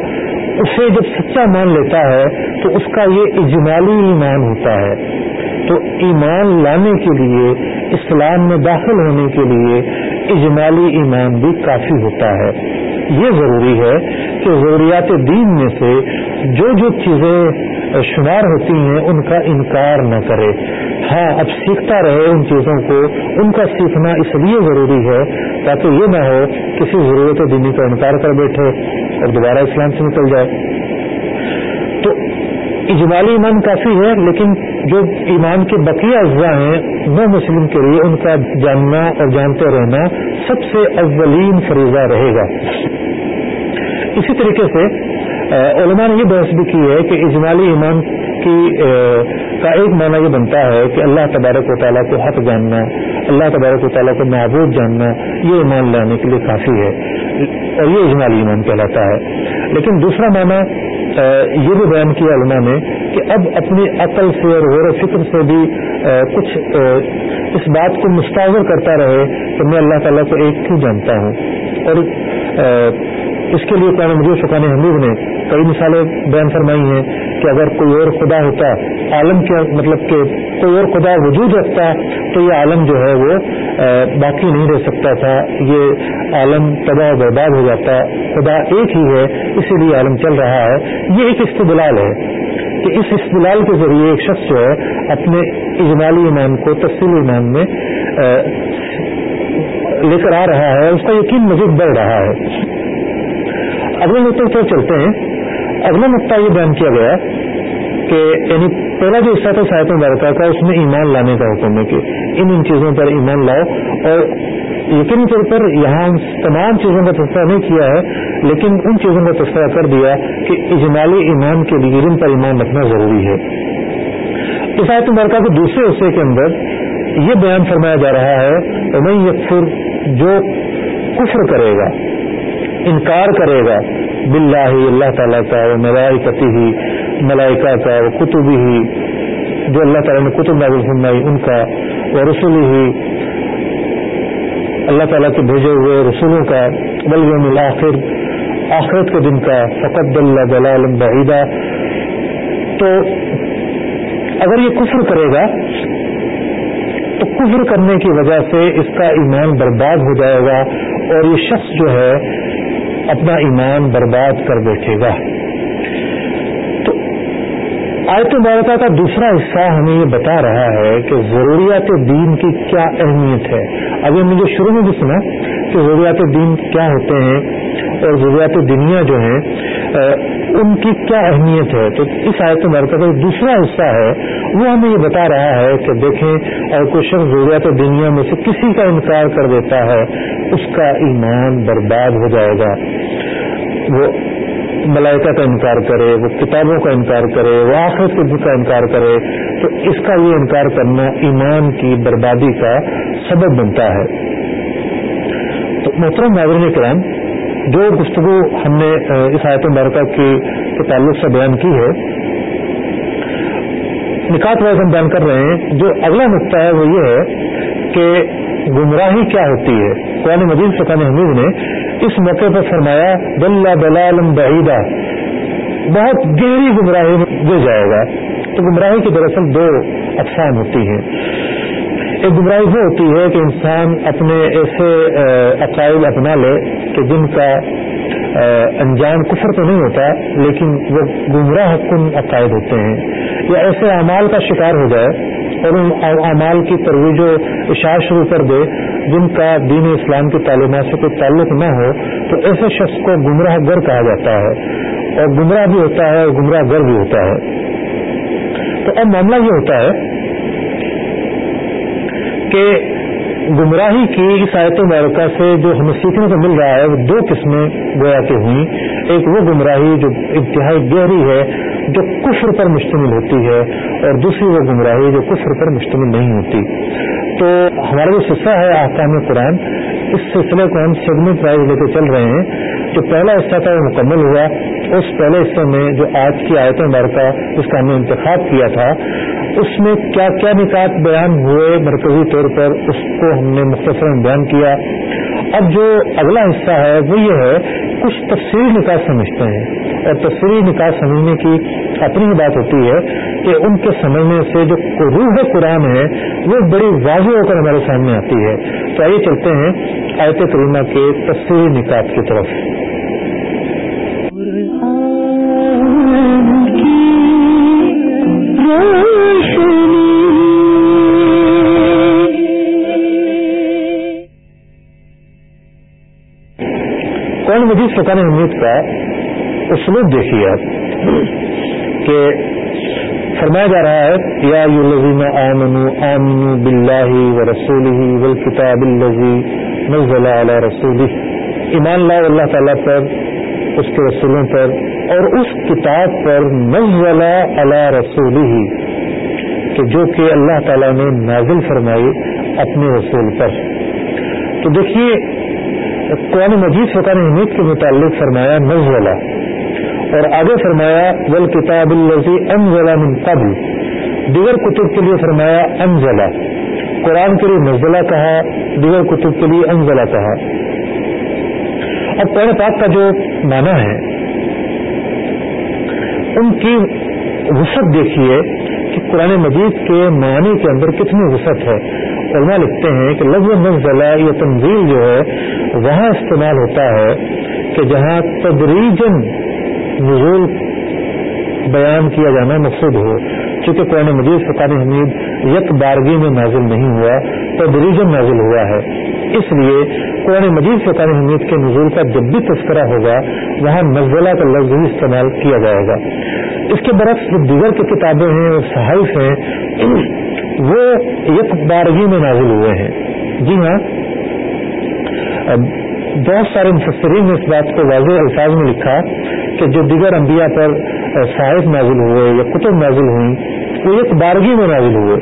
اسے جب سچا مان لیتا ہے تو اس کا یہ اجمالی ایمان ہوتا ہے۔ تو ایمان لانے کے لیے، اسلام میں داخل ہونے کے لیے اجمالی ایمان بھی کافی ہوتا ہے۔ یہ ضروری ہے کہ ضروریات دین میں سے جو جو چیزیں شمار ہوتی ہیں، ان کا انکار نہ کرے۔ ہاں اب سیکھتا رہے ان چیزوں کو، ان کا سیکھنا اس لیے ضروری ہے تاکہ یہ نہ ہو کسی ضرورت دینی کا انکار کر بیٹھے اور دوبارہ اسلام سے نکل جائے۔ تو اجمالی ایمان کافی ہے، لیکن جو ایمان کے بقیہ اجزاء ہیں، نو مسلم کے لیے ان کا جاننا اور جانتے رہنا سب سے اولین فریضہ رہے گا۔ اسی طریقے سے علماء نے یہ بحث بھی کی ہے کہ اجمالی ایمان کی کا ایک معنی یہ بنتا ہے کہ اللہ تبارک و تعالیٰ کو حق جاننا، اللہ تبارک و تعالیٰ کو معبود جاننا، یہ ایمان لانے کے لیے کافی ہے اور یہ اجمالی ایمان کہلاتا ہے۔ لیکن دوسرا معنی یہ بھی بیان کیا علماء نے کہ اب اپنی عقل سے اور غور و فکر سے بھی کچھ اس بات کو مستعر کرتا رہے کہ میں اللہ تعالیٰ کو ایک ہی جانتا ہوں؟ اور اس کے لیے قرآن مجھے فقان حمید نے کئی مثالیں بیان فرمائی ہیں کہ اگر کوئی اور خدا ہوتا، عالم کے مطلب کہ کوئی اور خدا وجود رکھتا، تو یہ عالم جو ہے وہ باقی نہیں رہ سکتا تھا۔ یہ عالم تباہ و برباد ہو جاتا، خدا ایک ہی ہے، اسی لیے عالم چل رہا ہے۔ یہ ایک استدلال ہے کہ اس استدلال کے ذریعے ایک شخص جو ہے اپنے اجمالی ایمان کو، تفصیلی ایمان میں لے کر آ رہا ہے اس کا یقین مزید بڑھ رہا ہے۔ اگلے نقطے کی چلتے ہیں۔ اگلا نقطہ یہ بیان کیا گیا کہ یعنی پہلا جو حصہ تھا صاحب مبارکہ کا اس میں ایمان لانے کا حکم ہے کہ ان ان چیزوں پر ایمان لاؤ۔ اور یقینی طور پر یہاں تمام چیزوں کا تذکرہ نہیں کیا ہے، لیکن ان چیزوں کا تذکرہ کر دیا کہ اجمالی ایمان کے لیے جن پر ایمان رکھنا ضروری ہے۔ اس آیت مبارکہ کے دوسرے حصے کے اندر یہ بیان فرمایا جا رہا ہے میں یکفر، جو کفر کرے گا۔ انکار کرے گا۔ بلّہ اللہ تعالیٰ کا وہ ملائکتی ہی ملائکہ کا وہ کتبی ہی جو اللہ تعالیٰ نے کتب نازل فرمائی، ان کا وہ رسولی ہی اللہ تعالیٰ کے بھیجے ہوئے رسولوں کا بلغم الآخر، آخرت کے دن کا فقط اللہ دلال بعیدہ تو اگر یہ کفر کرے گا، تو کفر کرنے کی وجہ سے اس کا ایمان برباد ہو جائے گا اور یہ شخص جو ہے اپنا ایمان برباد کر بیٹھے گا۔ تو آیت مبارکہ کا دوسرا حصہ ہمیں یہ بتا رہا ہے کہ ضروریات دین کی کیا اہمیت ہے۔ ابھی ہم نے جو شروع میں بھی سنا کہ ضروریات دین کیا ہوتے ہیں اور ضروریات دنیا جو ہیں ان کی کیا اہمیت ہے؟ تو اس آیت مبارکہ کا دوسرا حصہ ہے، وہ ہمیں یہ بتا رہا ہے کہ دیکھیں، اگر کوئی شخص ضروریات دنیا میں سے کسی کا انکار کر دیتا ہے، اس کا ایمان برباد ہو جائے گا۔ وہ ملائکہ کا انکار کرے، وہ کتابوں کا انکار کرے، وہ آخرت کے کا انکار کرے، تو اس کا یہ انکار کرنا ایمان کی بربادی کا سبب بنتا ہے۔ تو محترم ناظرین کرام جو گفتگو ہم نے اس آیت مبارکہ کے تعلق سے بیان کی ہے، نکات وائز ہم بیان کر رہے ہیں، جو اگلا نقطہ ہے وہ یہ ہے کہ گمراہی کیا ہوتی ہے؟ قرآن مجید فقان حمید نے اس موقع پر فرمایا بلّہ بلالم بعیدہ بہت گہری گمراہی گر جائے گا۔ تو گمراہی کی دراصل دو اقسام ہوتی ہیں۔ ایک گمراہی وہ ہوتی ہے کہ انسان اپنے ایسے عقائد اپنا لے کہ جن کا انجام کفر تو نہیں ہوتا، لیکن وہ گمراہ کن عقائد ہوتے ہیں۔ یا ایسے اعمال کا شکار ہو جائے اور ان اعمال کی ترویج و اشاع شروع کر دے جن کا دین اسلام کی تعلیمات سے کوئی تعلق نہ ہو، تو ایسے شخص کو گمراہ گر کہا جاتا ہے۔ اور گمراہ بھی ہوتا ہے اور گمراہ گر بھی ہوتا ہے۔ تو اب معاملہ یہ ہوتا ہے کہ گمراہی کی اس آیت مبارکہ سے جو ہمیں سیکھنے کو مل رہا ہے، وہ دو قسمیں گویا کے ہوئی ایک وہ گمراہی جو انتہائی گہری ہے، جو کفر پر مشتمل ہوتی ہے، اور دوسری وہ گمراہی جو کفر پر مشتمل نہیں ہوتی۔ تو ہمارا جو سلسلہ ہے آسام قرآن، اس سلسلے کو ہم سیگمنٹ وائز لے کے چل رہے ہیں۔ جو پہلا حصہ تھا وہ مکمل ہوا۔ اس پہلے حصے میں جو آج کی آیت مبارکہ اس کا ہم نے انتخاب کیا تھا اس میں کیا کیا نکات بیان ہوئے مرکزی طور پر، اس کو ہم نے مختصر بیان کیا۔ اب جو اگلا حصہ ہے، وہ یہ ہے، کچھ تفصیلی نکات سمجھتے ہیں۔ اور تفصیلی نکات سمجھنے کی اپنی بات ہوتی ہے کہ ان کے سمجھنے سے جو روح قرآن ہے، وہ بڑی واضح ہو کر ہمارے سامنے آتی ہے۔ تو آئیے چلتے ہیں آیت کریمہ کے تفصیلی نکات کی طرف۔ کون مجید فقان حمید کا اسلوب دیکھیے آپ، کہ فرمایا جا رہا ہے، یا بلّہ و رسول کتاب نزل علی رسول ایمان اللہ اللہ تعالیٰ پر، اس کے رسولوں پر، اور اس کتاب پر نزل علی رسول کہ جو کہ اللہ تعالیٰ نے نازل فرمائی اپنے رسول پر۔ تو دیکھیے قرآن مجید فقان حمید کے متعلق فرمایا نزلہ اور آگے فرمایا ول کتاب الزی انزلہ من قبل۔ دیگر کتب کے لیے فرمایا انزلہ قرآن کے لیے نزلہ کہا، دیگر کتب کے لیے انزلہ کہا۔ اب قرآن پاک کا جو معنی ہے، ان کی وسعت دیکھیے کہ قرآن مجید کے معنی کے اندر کتنی وسعت ہے۔ علماء لکھتے ہیں کہ لفظ نزلہ یا تنزیل جو ہے وہاں استعمال ہوتا ہے کہ جہاں تدریجن نزول بیان کیا جانا مقصود ہو، چونکہ قرآن مجید، فقان حمید یک بارگی میں نازل نہیں ہوا تدریجن نازل ہوا ہے۔ اس لیے قرآن مجید، فقان حمید کے نزول کا جب بھی تذکرہ ہوگا، وہاں نزلہ کا لفظ ہی استعمال کیا جائے گا۔ اس کے برعکس جو دیگر کی کتابیں ہیں اور صحائف ہیں، وہ یک بارگی میں نازل ہوئے ہیں۔ جی ہاں بہت سارے مفسرین نے اس بات کو واضح الفاظ میں لکھا کہ جو دیگر انبیاء پر صاحب نازل ہوئے یا کتب نازل ہوئی وہ ایک بارگی میں نازل ہوئے۔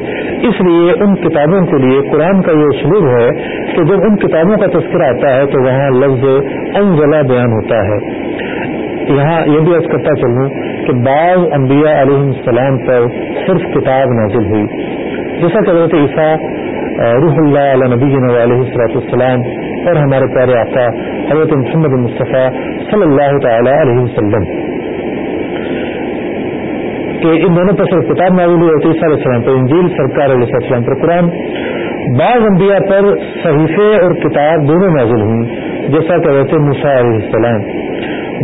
اس لیے ان کتابوں کے لیے قرآن کا یہ اسلوب ہے کہ جب ان کتابوں کا تذکرہ آتا ہے تو وہاں لفظ انزلہ بیان ہوتا ہے۔ یہاں یہ بھی عرض کرتا چلوں کہ بعض انبیاء علیہ السلام پر صرف کتاب نازل ہوئی۔ جیسا کہ حضرت عیسیٰ روح اللہ علیہ نبی علیہ السلاۃ السلام اور ہمارے پیارے آقا حضرت محمد مصطفیٰ صلی اللہ تعالی علیہ وسلم۔ کہ ان دونوں پر صرف کتاب نازل ہوئی ہوتی عیسیٰ علیہ السلام پر انجیل، سرکار علیہ السلام پر قرآن۔ بعض انبیاء پر صحیفے اور کتاب دونوں نازل ہوئی، جیسا کہ حضرت مسا علیہ السلام۔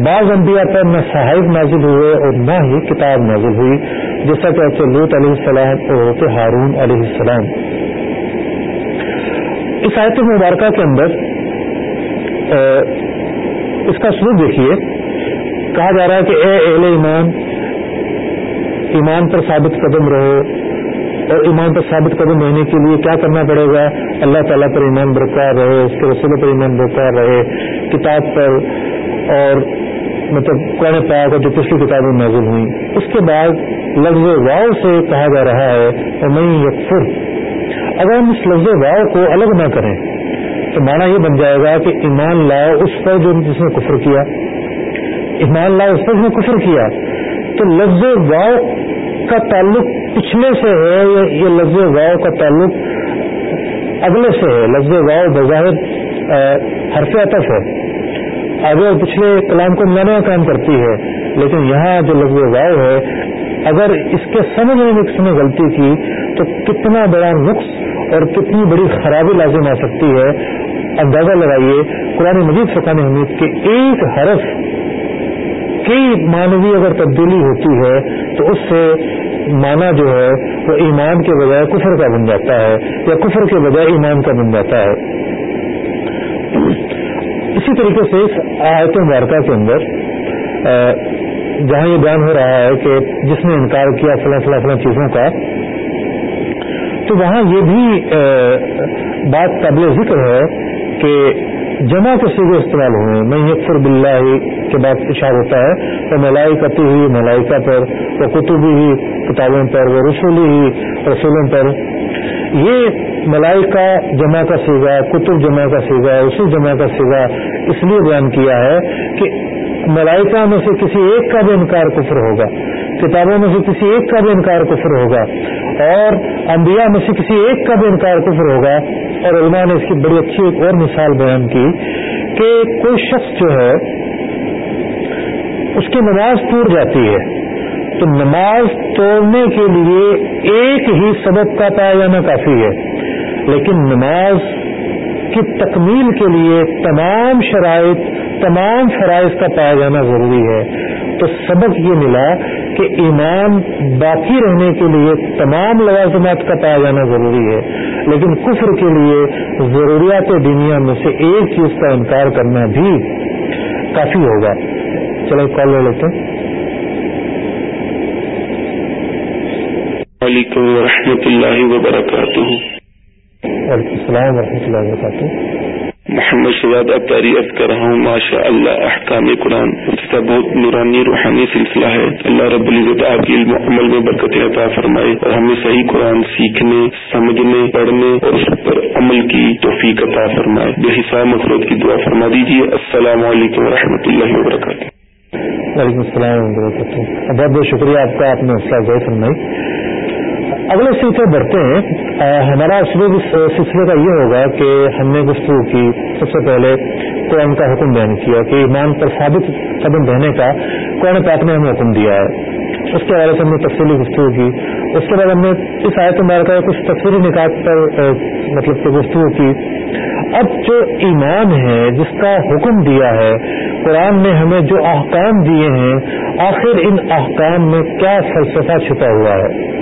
بعض انبیاء پر نہ صاحب نازل ہوئے اور نہ ہی کتاب نازل ہوئی، جیسا کہ لوت علیہ السلام اور ہارون علیہ السلام۔ اس آیت مبارکہ کے اندر اس کا سلوک دیکھیے۔ کہا جا رہا ہے کہ اے اہل ایمان ایمان پر ثابت قدم رہو اور ایمان پر ثابت قدم رہنے کے لیے کیا کرنا پڑے گا؟ اللہ تعالیٰ پر ایمان برقرار رہے، اس کے رسولوں پر ایمان برقرار رہے، کتاب پر اور مطلب قرآن پاک اور جو پچھلی کتابیں نازل ہوئی اس کے بعد لفظ واؤ سے کہا جا رہا ہے اور میں یکفر۔ اگر ہم اس لفظ واؤ کو الگ نہ کریں تو مانا یہ بن جائے گا کہ ایمان لاؤ اس پر جو جس نے کفر کیا۔ ایمان لاؤ اس پر جس نے کفر کیا۔ تو لفظ واؤ کا تعلق پچھلے سے ہے یا یہ لفظ واؤ کا تعلق اگلے سے ہے؟ لفظ واؤ بظاہر حرف عطف ہے۔ آگے اور پچھلے کلام کو ملانے کا کام کرتی ہے۔ لیکن یہاں جو لفظ واؤ ہے، اگر اس کے سمجھنے میں کسی نے غلطی کی، تو کتنا بڑا نقص اور کتنی بڑی خرابی لازم آ سکتی ہے۔ اندازہ لگائیے قرآن مجید فقان حمید کے ایک حرف کی مانوی اگر تبدیلی ہوتی ہے تو اس سے معنی جو ہے وہ ایمان کے بجائے کفر کا بن جاتا ہے یا کفر کے بجائے ایمان کا بن جاتا ہے۔ اسی طریقے سے اس آیت مبارکہ کے اندر جہاں یہ بیان ہو رہا ہے کہ جس نے انکار کیا فلاں فلاں فلاں چیزوں کا، تو وہاں یہ بھی بات قابل ذکر ہے کہ جمع کے سیدھے استعمال ہوئے میں یکفر بلّہ کے بعد اشار ہوتا ہے وہ ملائی کتی ہوئی ملائکہ پر وہ کتبی ہی، کتابوں پر وہ رسولی ہی، رسولوں پر۔ یہ ملائکہ جمع کا سیگا، کتب جمع کا سیگا، رسول جمع کا سیگا، اس لیے بیان کیا ہے کہ ملائکہ میں سے کسی ایک کا بھی انکار کفر ہوگا۔ کتابوں میں سے کسی ایک کا بھی انکار کفر ہوگا۔ اور انبیاء میں سے کسی ایک کا بھی انکار کفر ہوگا۔ اور علماء نے اس کی بڑی اچھی ایک اور مثال بیان کی کہ کوئی شخص جو ہے، اس کی نماز ٹوٹ جاتی ہے، تو نماز توڑنے کے لیے ایک ہی سبب کا پایا جانا کافی ہے۔ لیکن نماز کی تکمیل کے لیے تمام شرائط، تمام فرائض کا پایا جانا ضروری ہے۔ تو سبق یہ ملا کہ ایمان باقی رہنے کے لیے تمام لوازمات کا پایا جانا ضروری ہے لیکن کفر کے لیے ضروریات دنیا میں سے ایک چیز کا انکار کرنا بھی کافی ہوگا۔ چلو کال لے لیتے وعلیکم ورحمۃ اللہ وبرکاتہ۔ وعلیکم السلام ورحمۃ اللہ وبرکاتہ۔ محمد شواد ابتاری عرض کر رہا ہوں ماشاء اللہ احکام قرآن اس کا بہت نورانی، روحانی سلسلہ ہے۔ اللہ رب العزت آپ کی علم عمل میں برکت عطا فرمائے اور ہمیں صحیح قرآن سیکھنے، سمجھنے، پڑھنے اور اس پر عمل کی توفیق عطا فرمائے۔ بے حساب مفرت کی دعا فرما دیجیے السلام علیکم و رحمۃ اللہ وبرکاتہ۔ وعلیکم السلام وبرکاتہ۔ بہت بہت شکریہ آپ کا، آپ نے حوصلہ افزائی فرمائی۔ اگلے سلسلے بڑھتے ہیں۔ ہمارا سلسلے کا یہ ہوگا کہ ہم نے گفتگو کی۔ سب سے پہلے قرآن کا حکم بیان کیا کہ ایمان پر ثابت قدم رہنے کا قرآن پاک نے ہمیں حکم دیا ہے۔ اس کے حوالے سے ہم نے تفصیلی گفتگو کی۔ اس کے بعد ہم نے اس آیت مبارکہ کچھ تفصیلی نکات پر مطلب کہ گفتگو کی۔ اب جو ایمان ہے، جس کا حکم دیا ہے، قرآن نے ہمیں جو احکام دیے ہیں، آخر ان احکام میں کیا فلسفہ چھپا ہوا ہے؟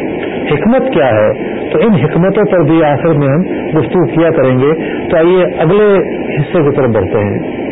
حکمت کیا ہے، تو ان حکمتوں پر بھی آخر میں ہم گفتگو کیا کریں گے۔ تو آئیے اگلے حصے کی طرف بڑھتے ہیں۔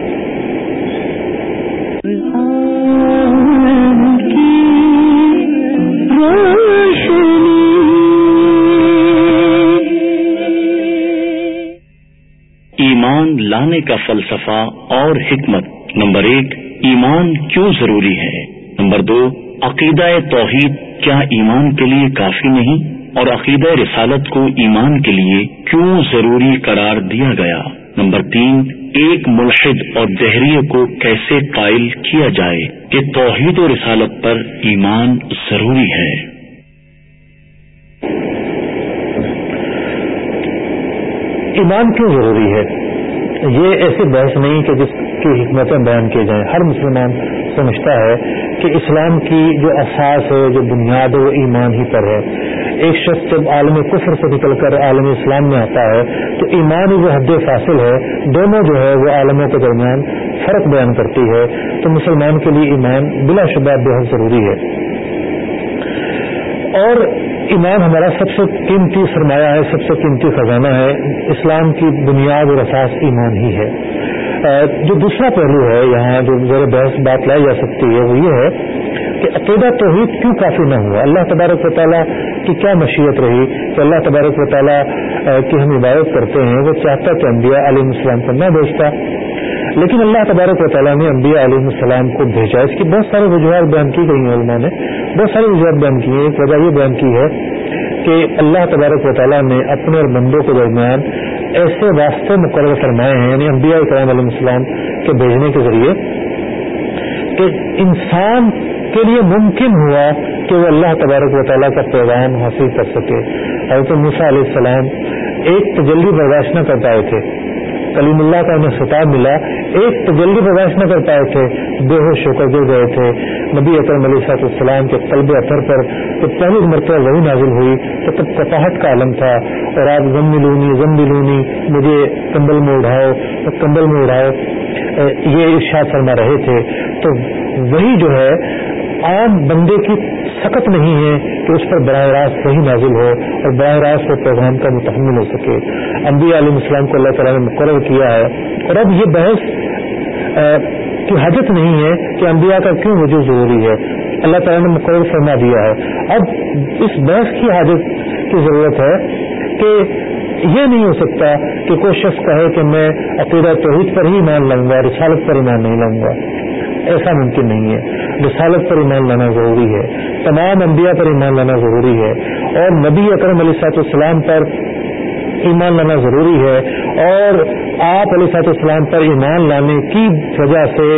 ایمان لانے کا فلسفہ اور حکمت۔ نمبر ایک، ایمان کیوں ضروری ہے؟ نمبر دو، عقیدہ توحید کیا ایمان کے لیے کافی نہیں اور عقیدہ رسالت کو ایمان کے لیے کیوں ضروری قرار دیا گیا؟ نمبر تین، ایک ملحد اور دہریے کو کیسے قائل کیا جائے کہ توحید و رسالت پر ایمان ضروری ہے؟ ایمان کیوں ضروری ہے؟ یہ ایسی بحث نہیں کہ جس کی حکمتیں بیان کی جائیں۔ ہر مسلمان سمجھتا ہے کہ اسلام کی جو اساس ہے، جو بنیاد ہے، وہ ایمان ہی پر ہے۔ ایک شخص جب عالم کفر سے نکل کر عالم اسلام میں آتا ہے، تو ایمان جو حد فاصل ہے، دونوں جو ہے، وہ عالموں کے درمیان فرق بیان کرتی ہے۔ تو مسلمان کے لیے ایمان بلا شبہ بہت ضروری ہے۔ اور ایمان ہمارا سب سے قیمتی سرمایہ ہے، سب سے قیمتی خزانہ ہے۔ اسلام کی بنیاد اور اساس ایمان ہی ہے۔ جو دوسرا پہلو ہے یہاں جو زیر بحث بات لائی جا سکتی ہے، وہ یہ ہے کہ عقیدہ توحید کیوں کافی نہ ہوا؟ اللہ تبارک و تعالیٰ کی کیا مشیت رہی کہ اللہ تبارک و تعالیٰ کی ہم عبادت کرتے ہیں، وہ چاہتا کہ انبیاء علیہ السلام کو نہ بھیجتا۔ لیکن اللہ تبارک و تعالیٰ نے انبیاء علیہ السلام کو بھیجا۔ اس کی بہت ساری وجوہات بیان کی گئی ہیں علماء نے۔ بہت ساری وجوہات بیان کی ہیں۔ ایک وجہ یہ بیان کی ہے کہ اللہ تبارک و تعالیٰ نے اپنے اور بندوں کے درمیان ایسے واسطے مقرر فرمائے ہیں یعنی انبیاء کرام علیہ السلام کے بھیجنے کے ذریعے کہ انسان کے لیے ممکن ہوا کہ وہ اللہ تبارک و تعالیٰ کا پیغام حاصل کر سکے۔ حضرت موسیٰ علیہ السلام ایک تجلی برداشت نہ کر پائے تھے۔ کلیم اللہ کا انہیں خطاب ملا، ایک تجلی برداشت نہ کر پائے تھے بے ہوش ہو کر گر گئے تھے۔ نبی اکرم علیہ صاحب السلام کے قلب اثر پر جب پہلی مرتبہ وہی نازل ہوئی تو تب کپاہٹ کا عالم تھا۔ اور آپ ضم لونی ضم لونی مجھے کمبل میں اڑھاؤ کمبل میں اڑھاؤ یہ ارشاد فرما رہے تھے۔ تو وہی جو ہے عام بندے کی سخت نہیں ہے کہ اس پر براہ راست وہی نازل ہو اور براہ راست وہ پیغام کا متحمل ہو سکے۔ انبیاء علیہ السلام کو اللہ تعالیٰ نے مقرر کیا ہے۔ اور اب یہ بحث کی حاجت نہیں ہے کہ انبیاء کا کیوں وجود ضروری ہے۔ اللہ تعالیٰ نے مقرر فرما دیا ہے۔ اب اس بحث کی حاجت کی ضرورت ہے کہ یہ نہیں ہو سکتا کہ کوئی شخص کہے کہ میں عقیدہ توحید پر ہی مان لاؤں گا، رسالت پر ایمان نہیں لاؤں گا۔ ایسا ممکن نہیں ہے۔ رسالت پر ایمان لانا ضروری ہے۔ تمام انبیاء پر ایمان لانا ضروری ہے۔ اور نبی اکرم علیہ سات السلام پر ایمان لانا ضروری ہے اور آپ علیہ صاحب السلام پر ایمان لانے کی وجہ سے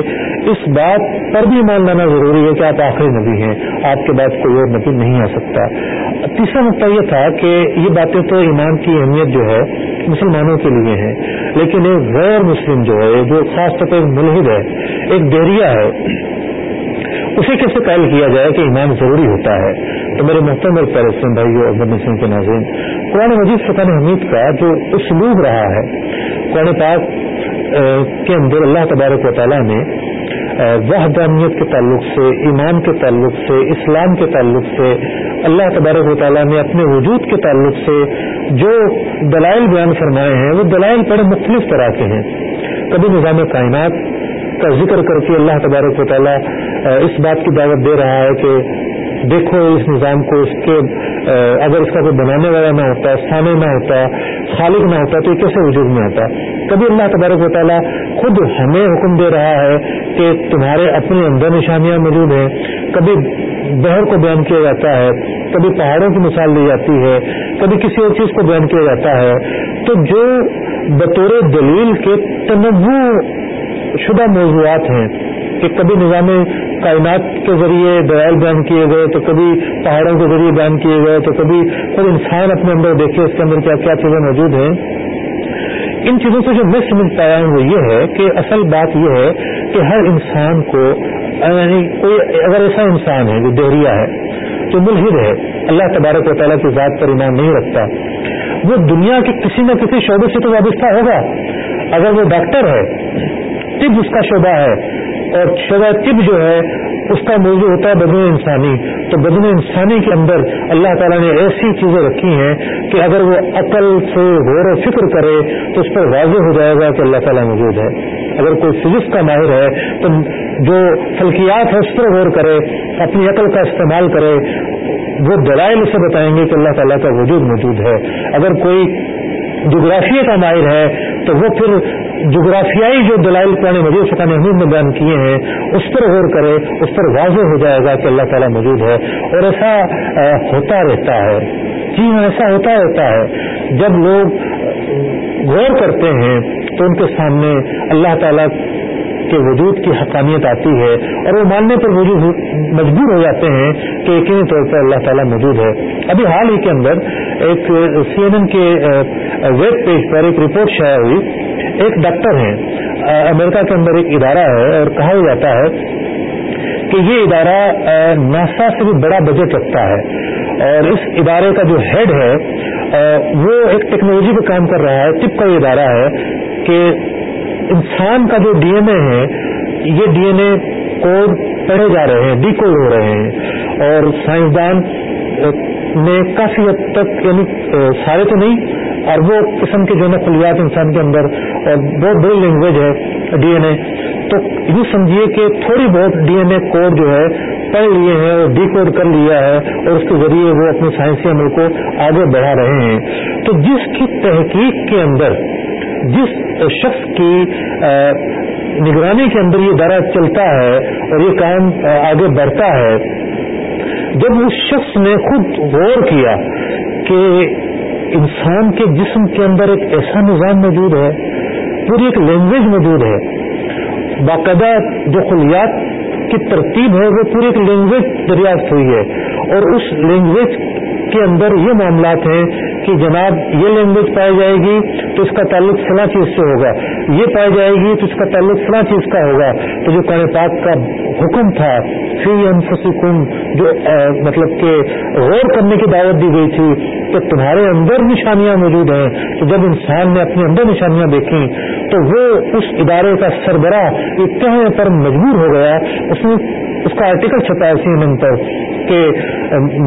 اس بات پر بھی ایمان لانا ضروری ہے کہ آپ آخری نبی ہیں۔ آپ کے بعد کوئی اور نبی نہیں آ سکتا۔ تیسرا نقطہ یہ تھا کہ یہ باتیں تو ایمان کی اہمیت جو ہے مسلمانوں کے لیے ہے لیکن ایک غیر مسلم جو ہے، جو خاص طور پر ملحد ہے، ایک ڈیریا ہے۔ اسے کیسے قائل کیا جائے کہ ایمان ضروری ہوتا ہے۔ تو میرے محتم اور پیرسن بھائی اکبر نسیم کے ناظرین، قرآن مجید فقان حمید کا جو اسلوب رہا ہے، قرآن پاک کے اندر اللہ تبارک و تعالیٰ نے وحدانیت کے تعلق سے، ایمان کے تعلق سے، اسلام کے تعلق سے، اللہ تبارک و تعالیٰ نے اپنے وجود کے تعلق سے جو دلائل بیان فرمائے ہیں، وہ دلائل بڑے مختلف طرح کے ہیں۔ کبھی نظام کائنات کا ذکر کر کے اللہ تبارک و تعالیٰ اس بات کی دعوت دے رہا ہے کہ دیکھو اس نظام کو اس کے اگر اس کا کوئی بنانے والا نہ ہوتا سانے نہ ہوتا، خالق نہ ہوتا تو یہ کیسے وجود میں آتا؟ کبھی اللہ تبارک و تعالیٰ خود ہمیں حکم دے رہا ہے کہ تمہارے اپنے اندر نشانیاں موجود ہیں۔ کبھی بہر کو بیان کیا جاتا ہے، کبھی پہاڑوں کی مثال دی جاتی ہے، کبھی کسی اور چیز کو بیان کیا جاتا ہے۔ تو جو بطور دلیل کے تنوع شدہ موضوعات ہیں کہ کبھی نظام کائنات کے ذریعے دلائل بیان کیے گئے، تو کبھی پہاڑوں کے ذریعے بیان کیے گئے، تو کبھی خود انسان اپنے اندر دیکھے اس کے اندر کیا کیا چیزیں موجود ہیں۔ ان چیزوں سے جو میں سمجھ پایا ہوں وہ یہ ہے کہ اصل بات یہ ہے کہ ہر انسان کو یعنی کوئی اگر ایسا انسان ہے جو دہریا ہے، جو ملحد ہے، اللہ تبارک و تعالیٰ کی ذات پر ایمان نہیں رکھتا، وہ دنیا کے کسی نہ کسی شعبے سے تو وابستہ ہوگا۔ اگر وہ ڈاکٹر ہے طب اس کا شعبہ ہے اور شعبہ طب جو ہے، اس کا موضوع ہوتا ہے بدن انسانی۔ تو بدن انسانی کے اندر اللہ تعالیٰ نے ایسی چیزیں رکھی ہیں کہ اگر وہ عقل سے غور و فکر کرے تو اس پر واضح ہو جائے گا کہ اللہ تعالیٰ موجود ہے۔ اگر کوئی فزکس کا ماہر ہے تو جو فلکیات ہے اس پر غور کرے، اپنی عقل کا استعمال کرے، وہ دلائل اسے بتائیں گے کہ اللہ تعالیٰ کا وجود موجود ہے۔ اگر کوئی جغرافیہ کا ماہر ہے تو وہ پھر جغرافیائی جو دلائل قرآن مجید فقان احمد نے بیان کیے ہیں، اس پر غور کرے، اس پر واضح ہو جائے گا کہ اللہ تعالیٰ موجود ہے اور ایسا ہوتا رہتا ہے۔ جی ہاں ایسا ہوتا رہتا ہے۔ جب لوگ غور کرتے ہیں تو ان کے سامنے اللہ تعالیٰ کے وجود کی حقانیت آتی ہے اور وہ ماننے پر وجود مجبور ہو جاتے ہیں کہ یقینی طور پر اللہ تعالیٰ موجود ہے۔ ابھی حال ہی کے اندر ایک سی این این کے ویب پیج پر ایک رپورٹ شائع ہوئی۔ ایک ڈاکٹر ہیں۔ امریکہ کے اندر ایک ادارہ ہے اور کہا جاتا ہے کہ یہ ادارہ ناسا سے بھی بڑا بجٹ رکھتا ہے۔ اور اس ادارے کا جو ہیڈ ہے وہ ایک ٹیکنالوجی پہ کام کر رہا ہے۔ طب کا یہ ادارہ ہے کہ انسان کا جو ڈی این اے ہے، یہ ڈی این اے کوڈ پڑھے جا رہے ہیں ڈی کوڈ ہو رہے ہیں۔ اور سائنسدان نے کافی حد تک یعنی سارے تو نہیں اربوں قسم کے جو نقلیات انسان کے اندر، اور بہت بڑی لینگویج ہے ڈی این اے۔ تو یہ سمجھیے کہ تھوڑی بہت ڈی این اے کوڈ جو ہے پڑھ لیے ہیں اور ڈی کوڈ کر لیا ہے، اور اس کے ذریعے وہ اپنے سائنسی عمل کو آگے بڑھا رہے ہیں۔ تو جس کی تحقیق کے اندر جس شخص کی نگرانی کے اندر یہ ادارہ چلتا ہے اور یہ کام آگے بڑھتا ہے، جب اس شخص نے خود غور کیا کہ انسان کے جسم کے اندر ایک ایسا نظام موجود ہے، پوری ایک لینگویج موجود ہے، باقاعدہ جو خلیات کی ترتیب ہے، وہ پوری ایک لینگویج دریافت ہوئی ہے اور اس لینگویج کے اندر یہ معاملات ہیں کہ جناب یہ لینگویج پائی جائے گی تو اس کا تعلق فلاں چیز سے ہوگا۔ یہ پائی جائے گی تو اس کا تعلق فلاں چیز کا ہوگا۔ تو جو قرآن پاک کا حکم تھا، فی انفسکم، جو مطلب کہ غور کرنے کی دعوت دی گئی تھی کہ تمہارے اندر نشانیاں موجود ہیں۔ تو جب انسان نے اپنے اندر نشانیاں دیکھی تو وہ اس ادارے کا سربراہ یہ کہنے پر مجبور ہو گیا۔ اس نے اس کا آرٹیکل چھپا سی این پر کہ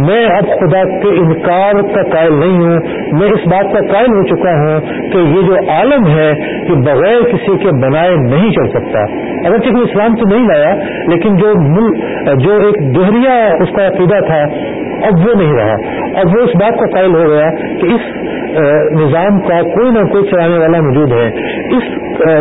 میں اب خدا کے انکار کا قائل نہیں ہوں، میں اس بات کا قائل ہو چکا ہوں کہ یہ جو عالم ہے، یہ بغیر کسی کے بنائے نہیں چل سکتا۔ اگر کوئی اسلام تو نہیں لایا، لیکن جو ملک جو ایک دہریا اس کا عقیدہ تھا، اب وہ نہیں رہا۔ اب وہ اس بات کا قائل ہو گیا کہ اس نظام کا کوئی نہ کوئی چلانے والا موجود ہے۔ اس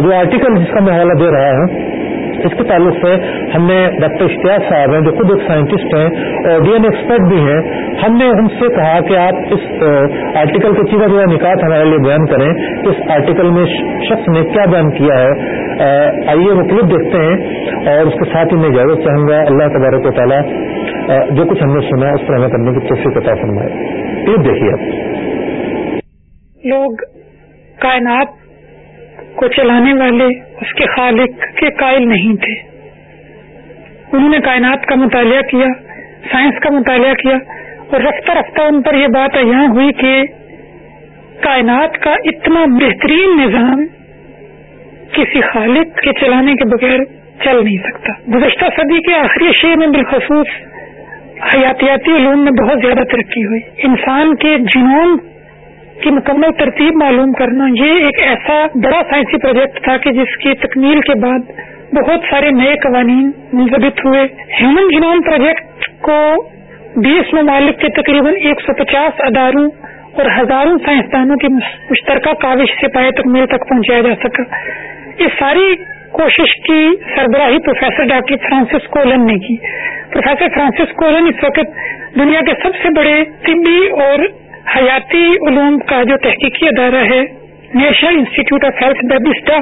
جو آرٹیکل جس کا میں حوالہ دے رہا ہوں اس کے تعلق سے ہم نے ڈاکٹر اشتیاق صاحب ہیں، جو خود ایک سائنٹسٹ ہیں اور ڈی این ایکسپرٹ بھی ہیں۔ ہم نے ان سے کہا کہ آپ اس آرٹیکل کو چیزہ چیزہ نکات ہمارے لیے بیان کریں کہ اس آرٹیکل میں شخص نے کیا بیان کیا ہے۔ آئیے وہ کلپ دیکھتے ہیں اور اس کے ساتھ ہی میں اجازت چاہوں گا۔ اللہ تبارک و تعالیٰ جو کچھ ہم نے سنا اس پر ہمیں کرنے کی توفیق عطا فرمائے۔ کلپ دیکھیے آپ۔ لوگ کائنات کو چلانے والے اس کے خالق کے قائل نہیں تھے۔ انہوں نے کائنات کا مطالعہ کیا، سائنس کا مطالعہ کیا اور رفتہ رفتہ ان پر یہ بات یہاں ہوئی کہ کائنات کا اتنا بہترین نظام کسی خالق کے چلانے کے بغیر چل نہیں سکتا۔ گزشتہ صدی کے آخری شعر میں بالخصوص حیاتیاتی علوم میں بہت زیادہ ترقی ہوئی۔ انسان کے جنوم کی مکمل ترتیب معلوم کرنا، یہ ایک ایسا بڑا سائنسی پروجیکٹ تھا کہ جس کی تکمیل کے بعد بہت سارے نئے قوانین منظمت ہوئے۔ ہیومن جنوم پروجیکٹ کو بیس ممالک کے تقریباً ایک سو پچاس اداروں اور ہزاروں سائنسدانوں کی مشترکہ کاوش سے پائے تکمیل تک پہنچایا جا سکا۔ اس ساری کوشش کی سربراہی پروفیسر ڈاکٹر فرانسس کولن نے کی۔ پروفیسر فرانسس کولن اس وقت دنیا کے سب سے بڑے طبی اور حیاتی علوم کا جو تحقیقی ادارہ ہے National Institute of Health Bethesda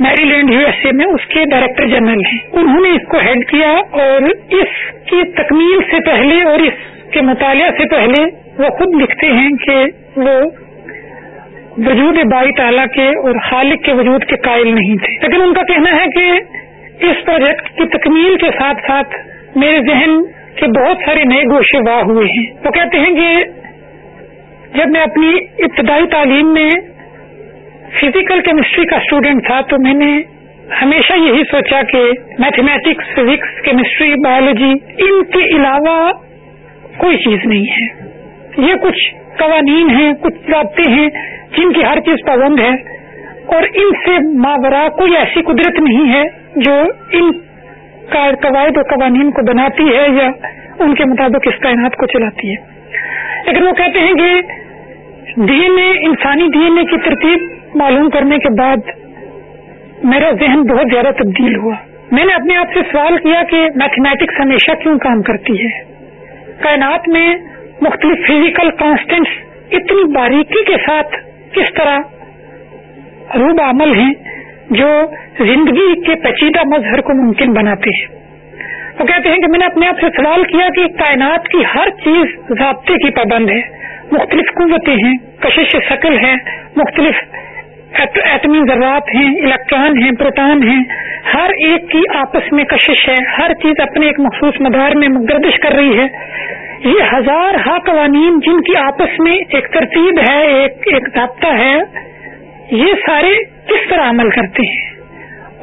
Maryland U S A میں اس کے ڈائریکٹر جنرل ہیں۔ انہوں نے اس کو ہیڈ کیا اور اس کی تکمیل سے پہلے اور اس کے مطالعہ سے پہلے وہ خود لکھتے ہیں کہ وہ وجود بائی تعالیٰ کے اور خالق کے وجود کے قائل نہیں تھے۔ لیکن ان کا کہنا ہے کہ اس پروجیکٹ کی تکمیل کے ساتھ ساتھ میرے ذہن کے بہت سارے نئے گوشے واہ ہوئے ہیں۔ وہ کہتے ہیں کہ جب میں اپنی ابتدائی تعلیم میں فزیکل کیمسٹری کا اسٹوڈینٹ تھا تو میں نے ہمیشہ یہی سوچا کہ میتھمیٹکس فزکس کیمسٹری بایولوجی ان کے علاوہ کوئی چیز نہیں ہے۔ یہ کچھ قوانین ہیں، کچھ ضابطے ہیں جن کی ہر چیز پابند ہے اور ان سے ماورا کوئی ایسی قدرت نہیں ہے جو ان قواعد و قوانین کو بناتی ہے یا ان کے مطابق اس کائنات کو چلاتی ہے۔ لیکن وہ کہتے ہیں کہ ڈی این اے انسانی ڈی این اے کی ترتیب معلوم کرنے کے بعد میرا ذہن بہت زیادہ تبدیل ہوا۔ میں نے اپنے آپ سے سوال کیا کہ میتھمیٹکس ہمیشہ کیوں کام کرتی ہے؟ کائنات میں مختلف فزیکل کانسٹینٹس اتنی باریکی کے ساتھ کس طرح روب عمل ہیں جو زندگی کے پیچیدہ مظہر کو ممکن بناتے ہیں؟ وہ کہتے ہیں کہ میں نے اپنے آپ سے سوال کیا کہ کائنات کی ہر چیز ضابطے کی پابند ہے۔ مختلف قوتیں ہیں، کشش شکل ہے مختلف ایٹمی ذرات ہیں، الیکٹران ہیں، پروٹان ہیں۔ ہر ایک کی آپس میں کشش ہے، ہر چیز اپنے ایک مخصوص مدار میں گردش کر رہی ہے۔ یہ ہزار ہا قوانین جن کی آپس میں ایک ترتیب ہے، ایک ایک ضابطہ ہے، یہ سارے کس طرح عمل کرتے ہیں؟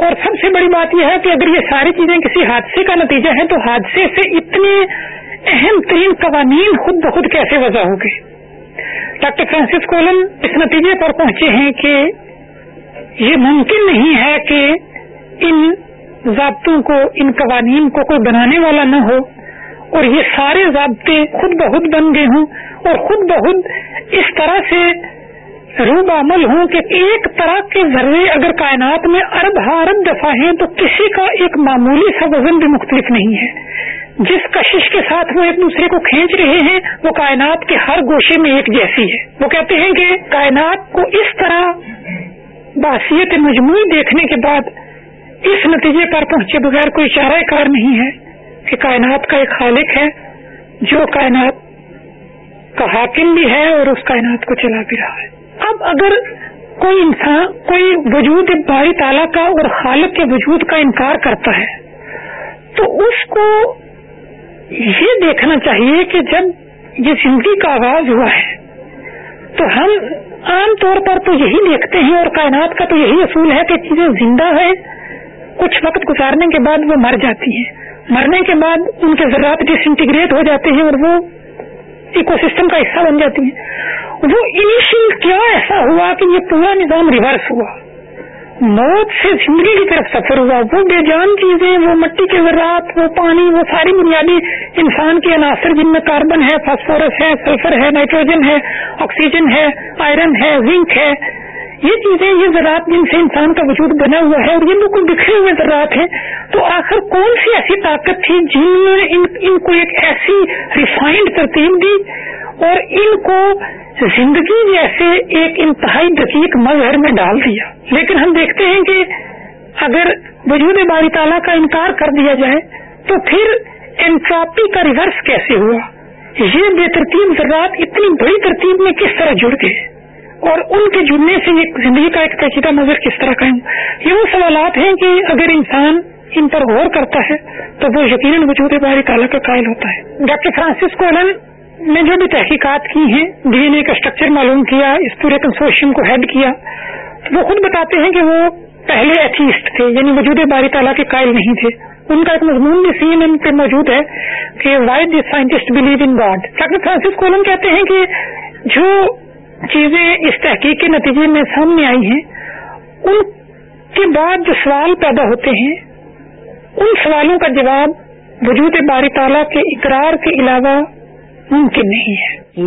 اور سب سے بڑی بات یہ ہے کہ اگر یہ ساری چیزیں کسی حادثے کا نتیجہ ہے تو حادثے سے اتنے اہم ترین قوانین خود بخود کیسے وضع ہو گئے ڈاکٹر فرانسس کولن اس نتیجے پر پہنچے ہیں کہ یہ ممکن نہیں ہے کہ ان ضابطوں کو، ان قوانین کو کوئی بنانے والا نہ ہو اور یہ سارے ضابطے خود بخود بن گئے ہوں اور خود بخود اس طرح سے روب عمل ہوں کہ ایک طرح کے ذرے اگر کائنات میں ارب ہارب دفاع ہیں تو کسی کا ایک معمولی سا وزن بھی مختلف نہیں ہے۔ جس کشش کے ساتھ وہ ایک دوسرے کو کھینچ رہے ہیں، وہ کائنات کے ہر گوشے میں ایک جیسی ہے۔ وہ کہتے ہیں کہ کائنات کو اس طرح باثیت مجموعی دیکھنے کے بعد اس نتیجے پر پہنچے بغیر کوئی چارہ کار نہیں ہے کہ کائنات کا ایک خالق ہے، جو کائنات کا حاکم بھی ہے اور اس کائنات کو چلا بھی رہا ہے۔ اب اگر کوئی انسان، کوئی وجود باری تعالیٰ کا اور خالق کے وجود کا انکار کرتا ہے، تو اس کو یہ دیکھنا چاہیے کہ جب یہ زندگی کا آغاز ہوا ہے، تو ہم عام طور پر تو یہی دیکھتے ہیں اور کائنات کا تو یہی اصول ہے کہ چیزیں زندہ ہے کچھ وقت گزارنے کے بعد وہ مر جاتی ہیں۔ مرنے کے بعد ان کے ذرات ڈس انٹیگریٹ ہو جاتے ہیں اور وہ اکو سسٹم کا حصہ بن جاتی ہیں۔ وہ انیشل کیا ایسا ہوا کہ یہ پورا نظام ریورس ہوا؟ موت سے زندگی کی طرف سفر ہوا۔ وہ بے جان چیزیں، وہ مٹی کے ذرات، وہ پانی، وہ ساری بنیادی انسان کے عناصر جن میں کاربن ہے، فاسفورس ہے، سلفر ہے، نائٹروجن ہے، آکسیجن ہے، آئرن ہے، زنک ہے۔ یہ چیزیں یہ ذرات جن سے انسان کا وجود بنا ہوا ہے اور یہ بالکل بکھرے ہوئے ذرات ہیں تو آخر کون سی ایسی طاقت تھی جن نے ان, ان کو ایک ایسی ریفائنڈ ترتیب دی اور ان کو زندگی جیسے ایک انتہائی دقیق مظہر میں ڈال دیا؟ لیکن ہم دیکھتے ہیں کہ اگر وجود باری تعالیٰ کا انکار کر دیا جائے تو پھر انٹراپی کا ریورس کیسے ہوا؟ یہ بے ترتیب ذرات اتنی بڑی ترتیب میں کس طرح جڑ گئے؟ اور ان کے جڑنے سے ایک زندگی کا ایک پیچیدہ نظر کس طرح قائم؟ یہ وہ سوالات ہیں کہ اگر انسان ان پر غور کرتا ہے تو وہ یقیناً وجود باری تعالیٰ کا قائل ہوتا ہے۔ ڈاکٹر فرانسس کولن نے جو بھی تحقیقات کی ہیں، ڈی این اے کا اسٹرکچر معلوم کیا، اس پورے کنسورشن کو ہیڈ کیا تو وہ خود بتاتے ہیں کہ وہ پہلے ایتھیسٹ تھے یعنی وجود باری تعالیٰ کے قائل نہیں تھے۔ ان کا ایک مضمون بھی سی این این پہ موجود ہے کہ why the scientist believe in God doctor Francis Collins کہتے ہیں کہ جو چیزیں اس تحقیق کے نتیجے میں سامنے آئی ہیں، ان کے بعد جو سوال پیدا ہوتے ہیں، ان سوالوں کا جواب وجود باری تعالیٰ کے اقرار کے علاوہ ممکن نہیں ہے۔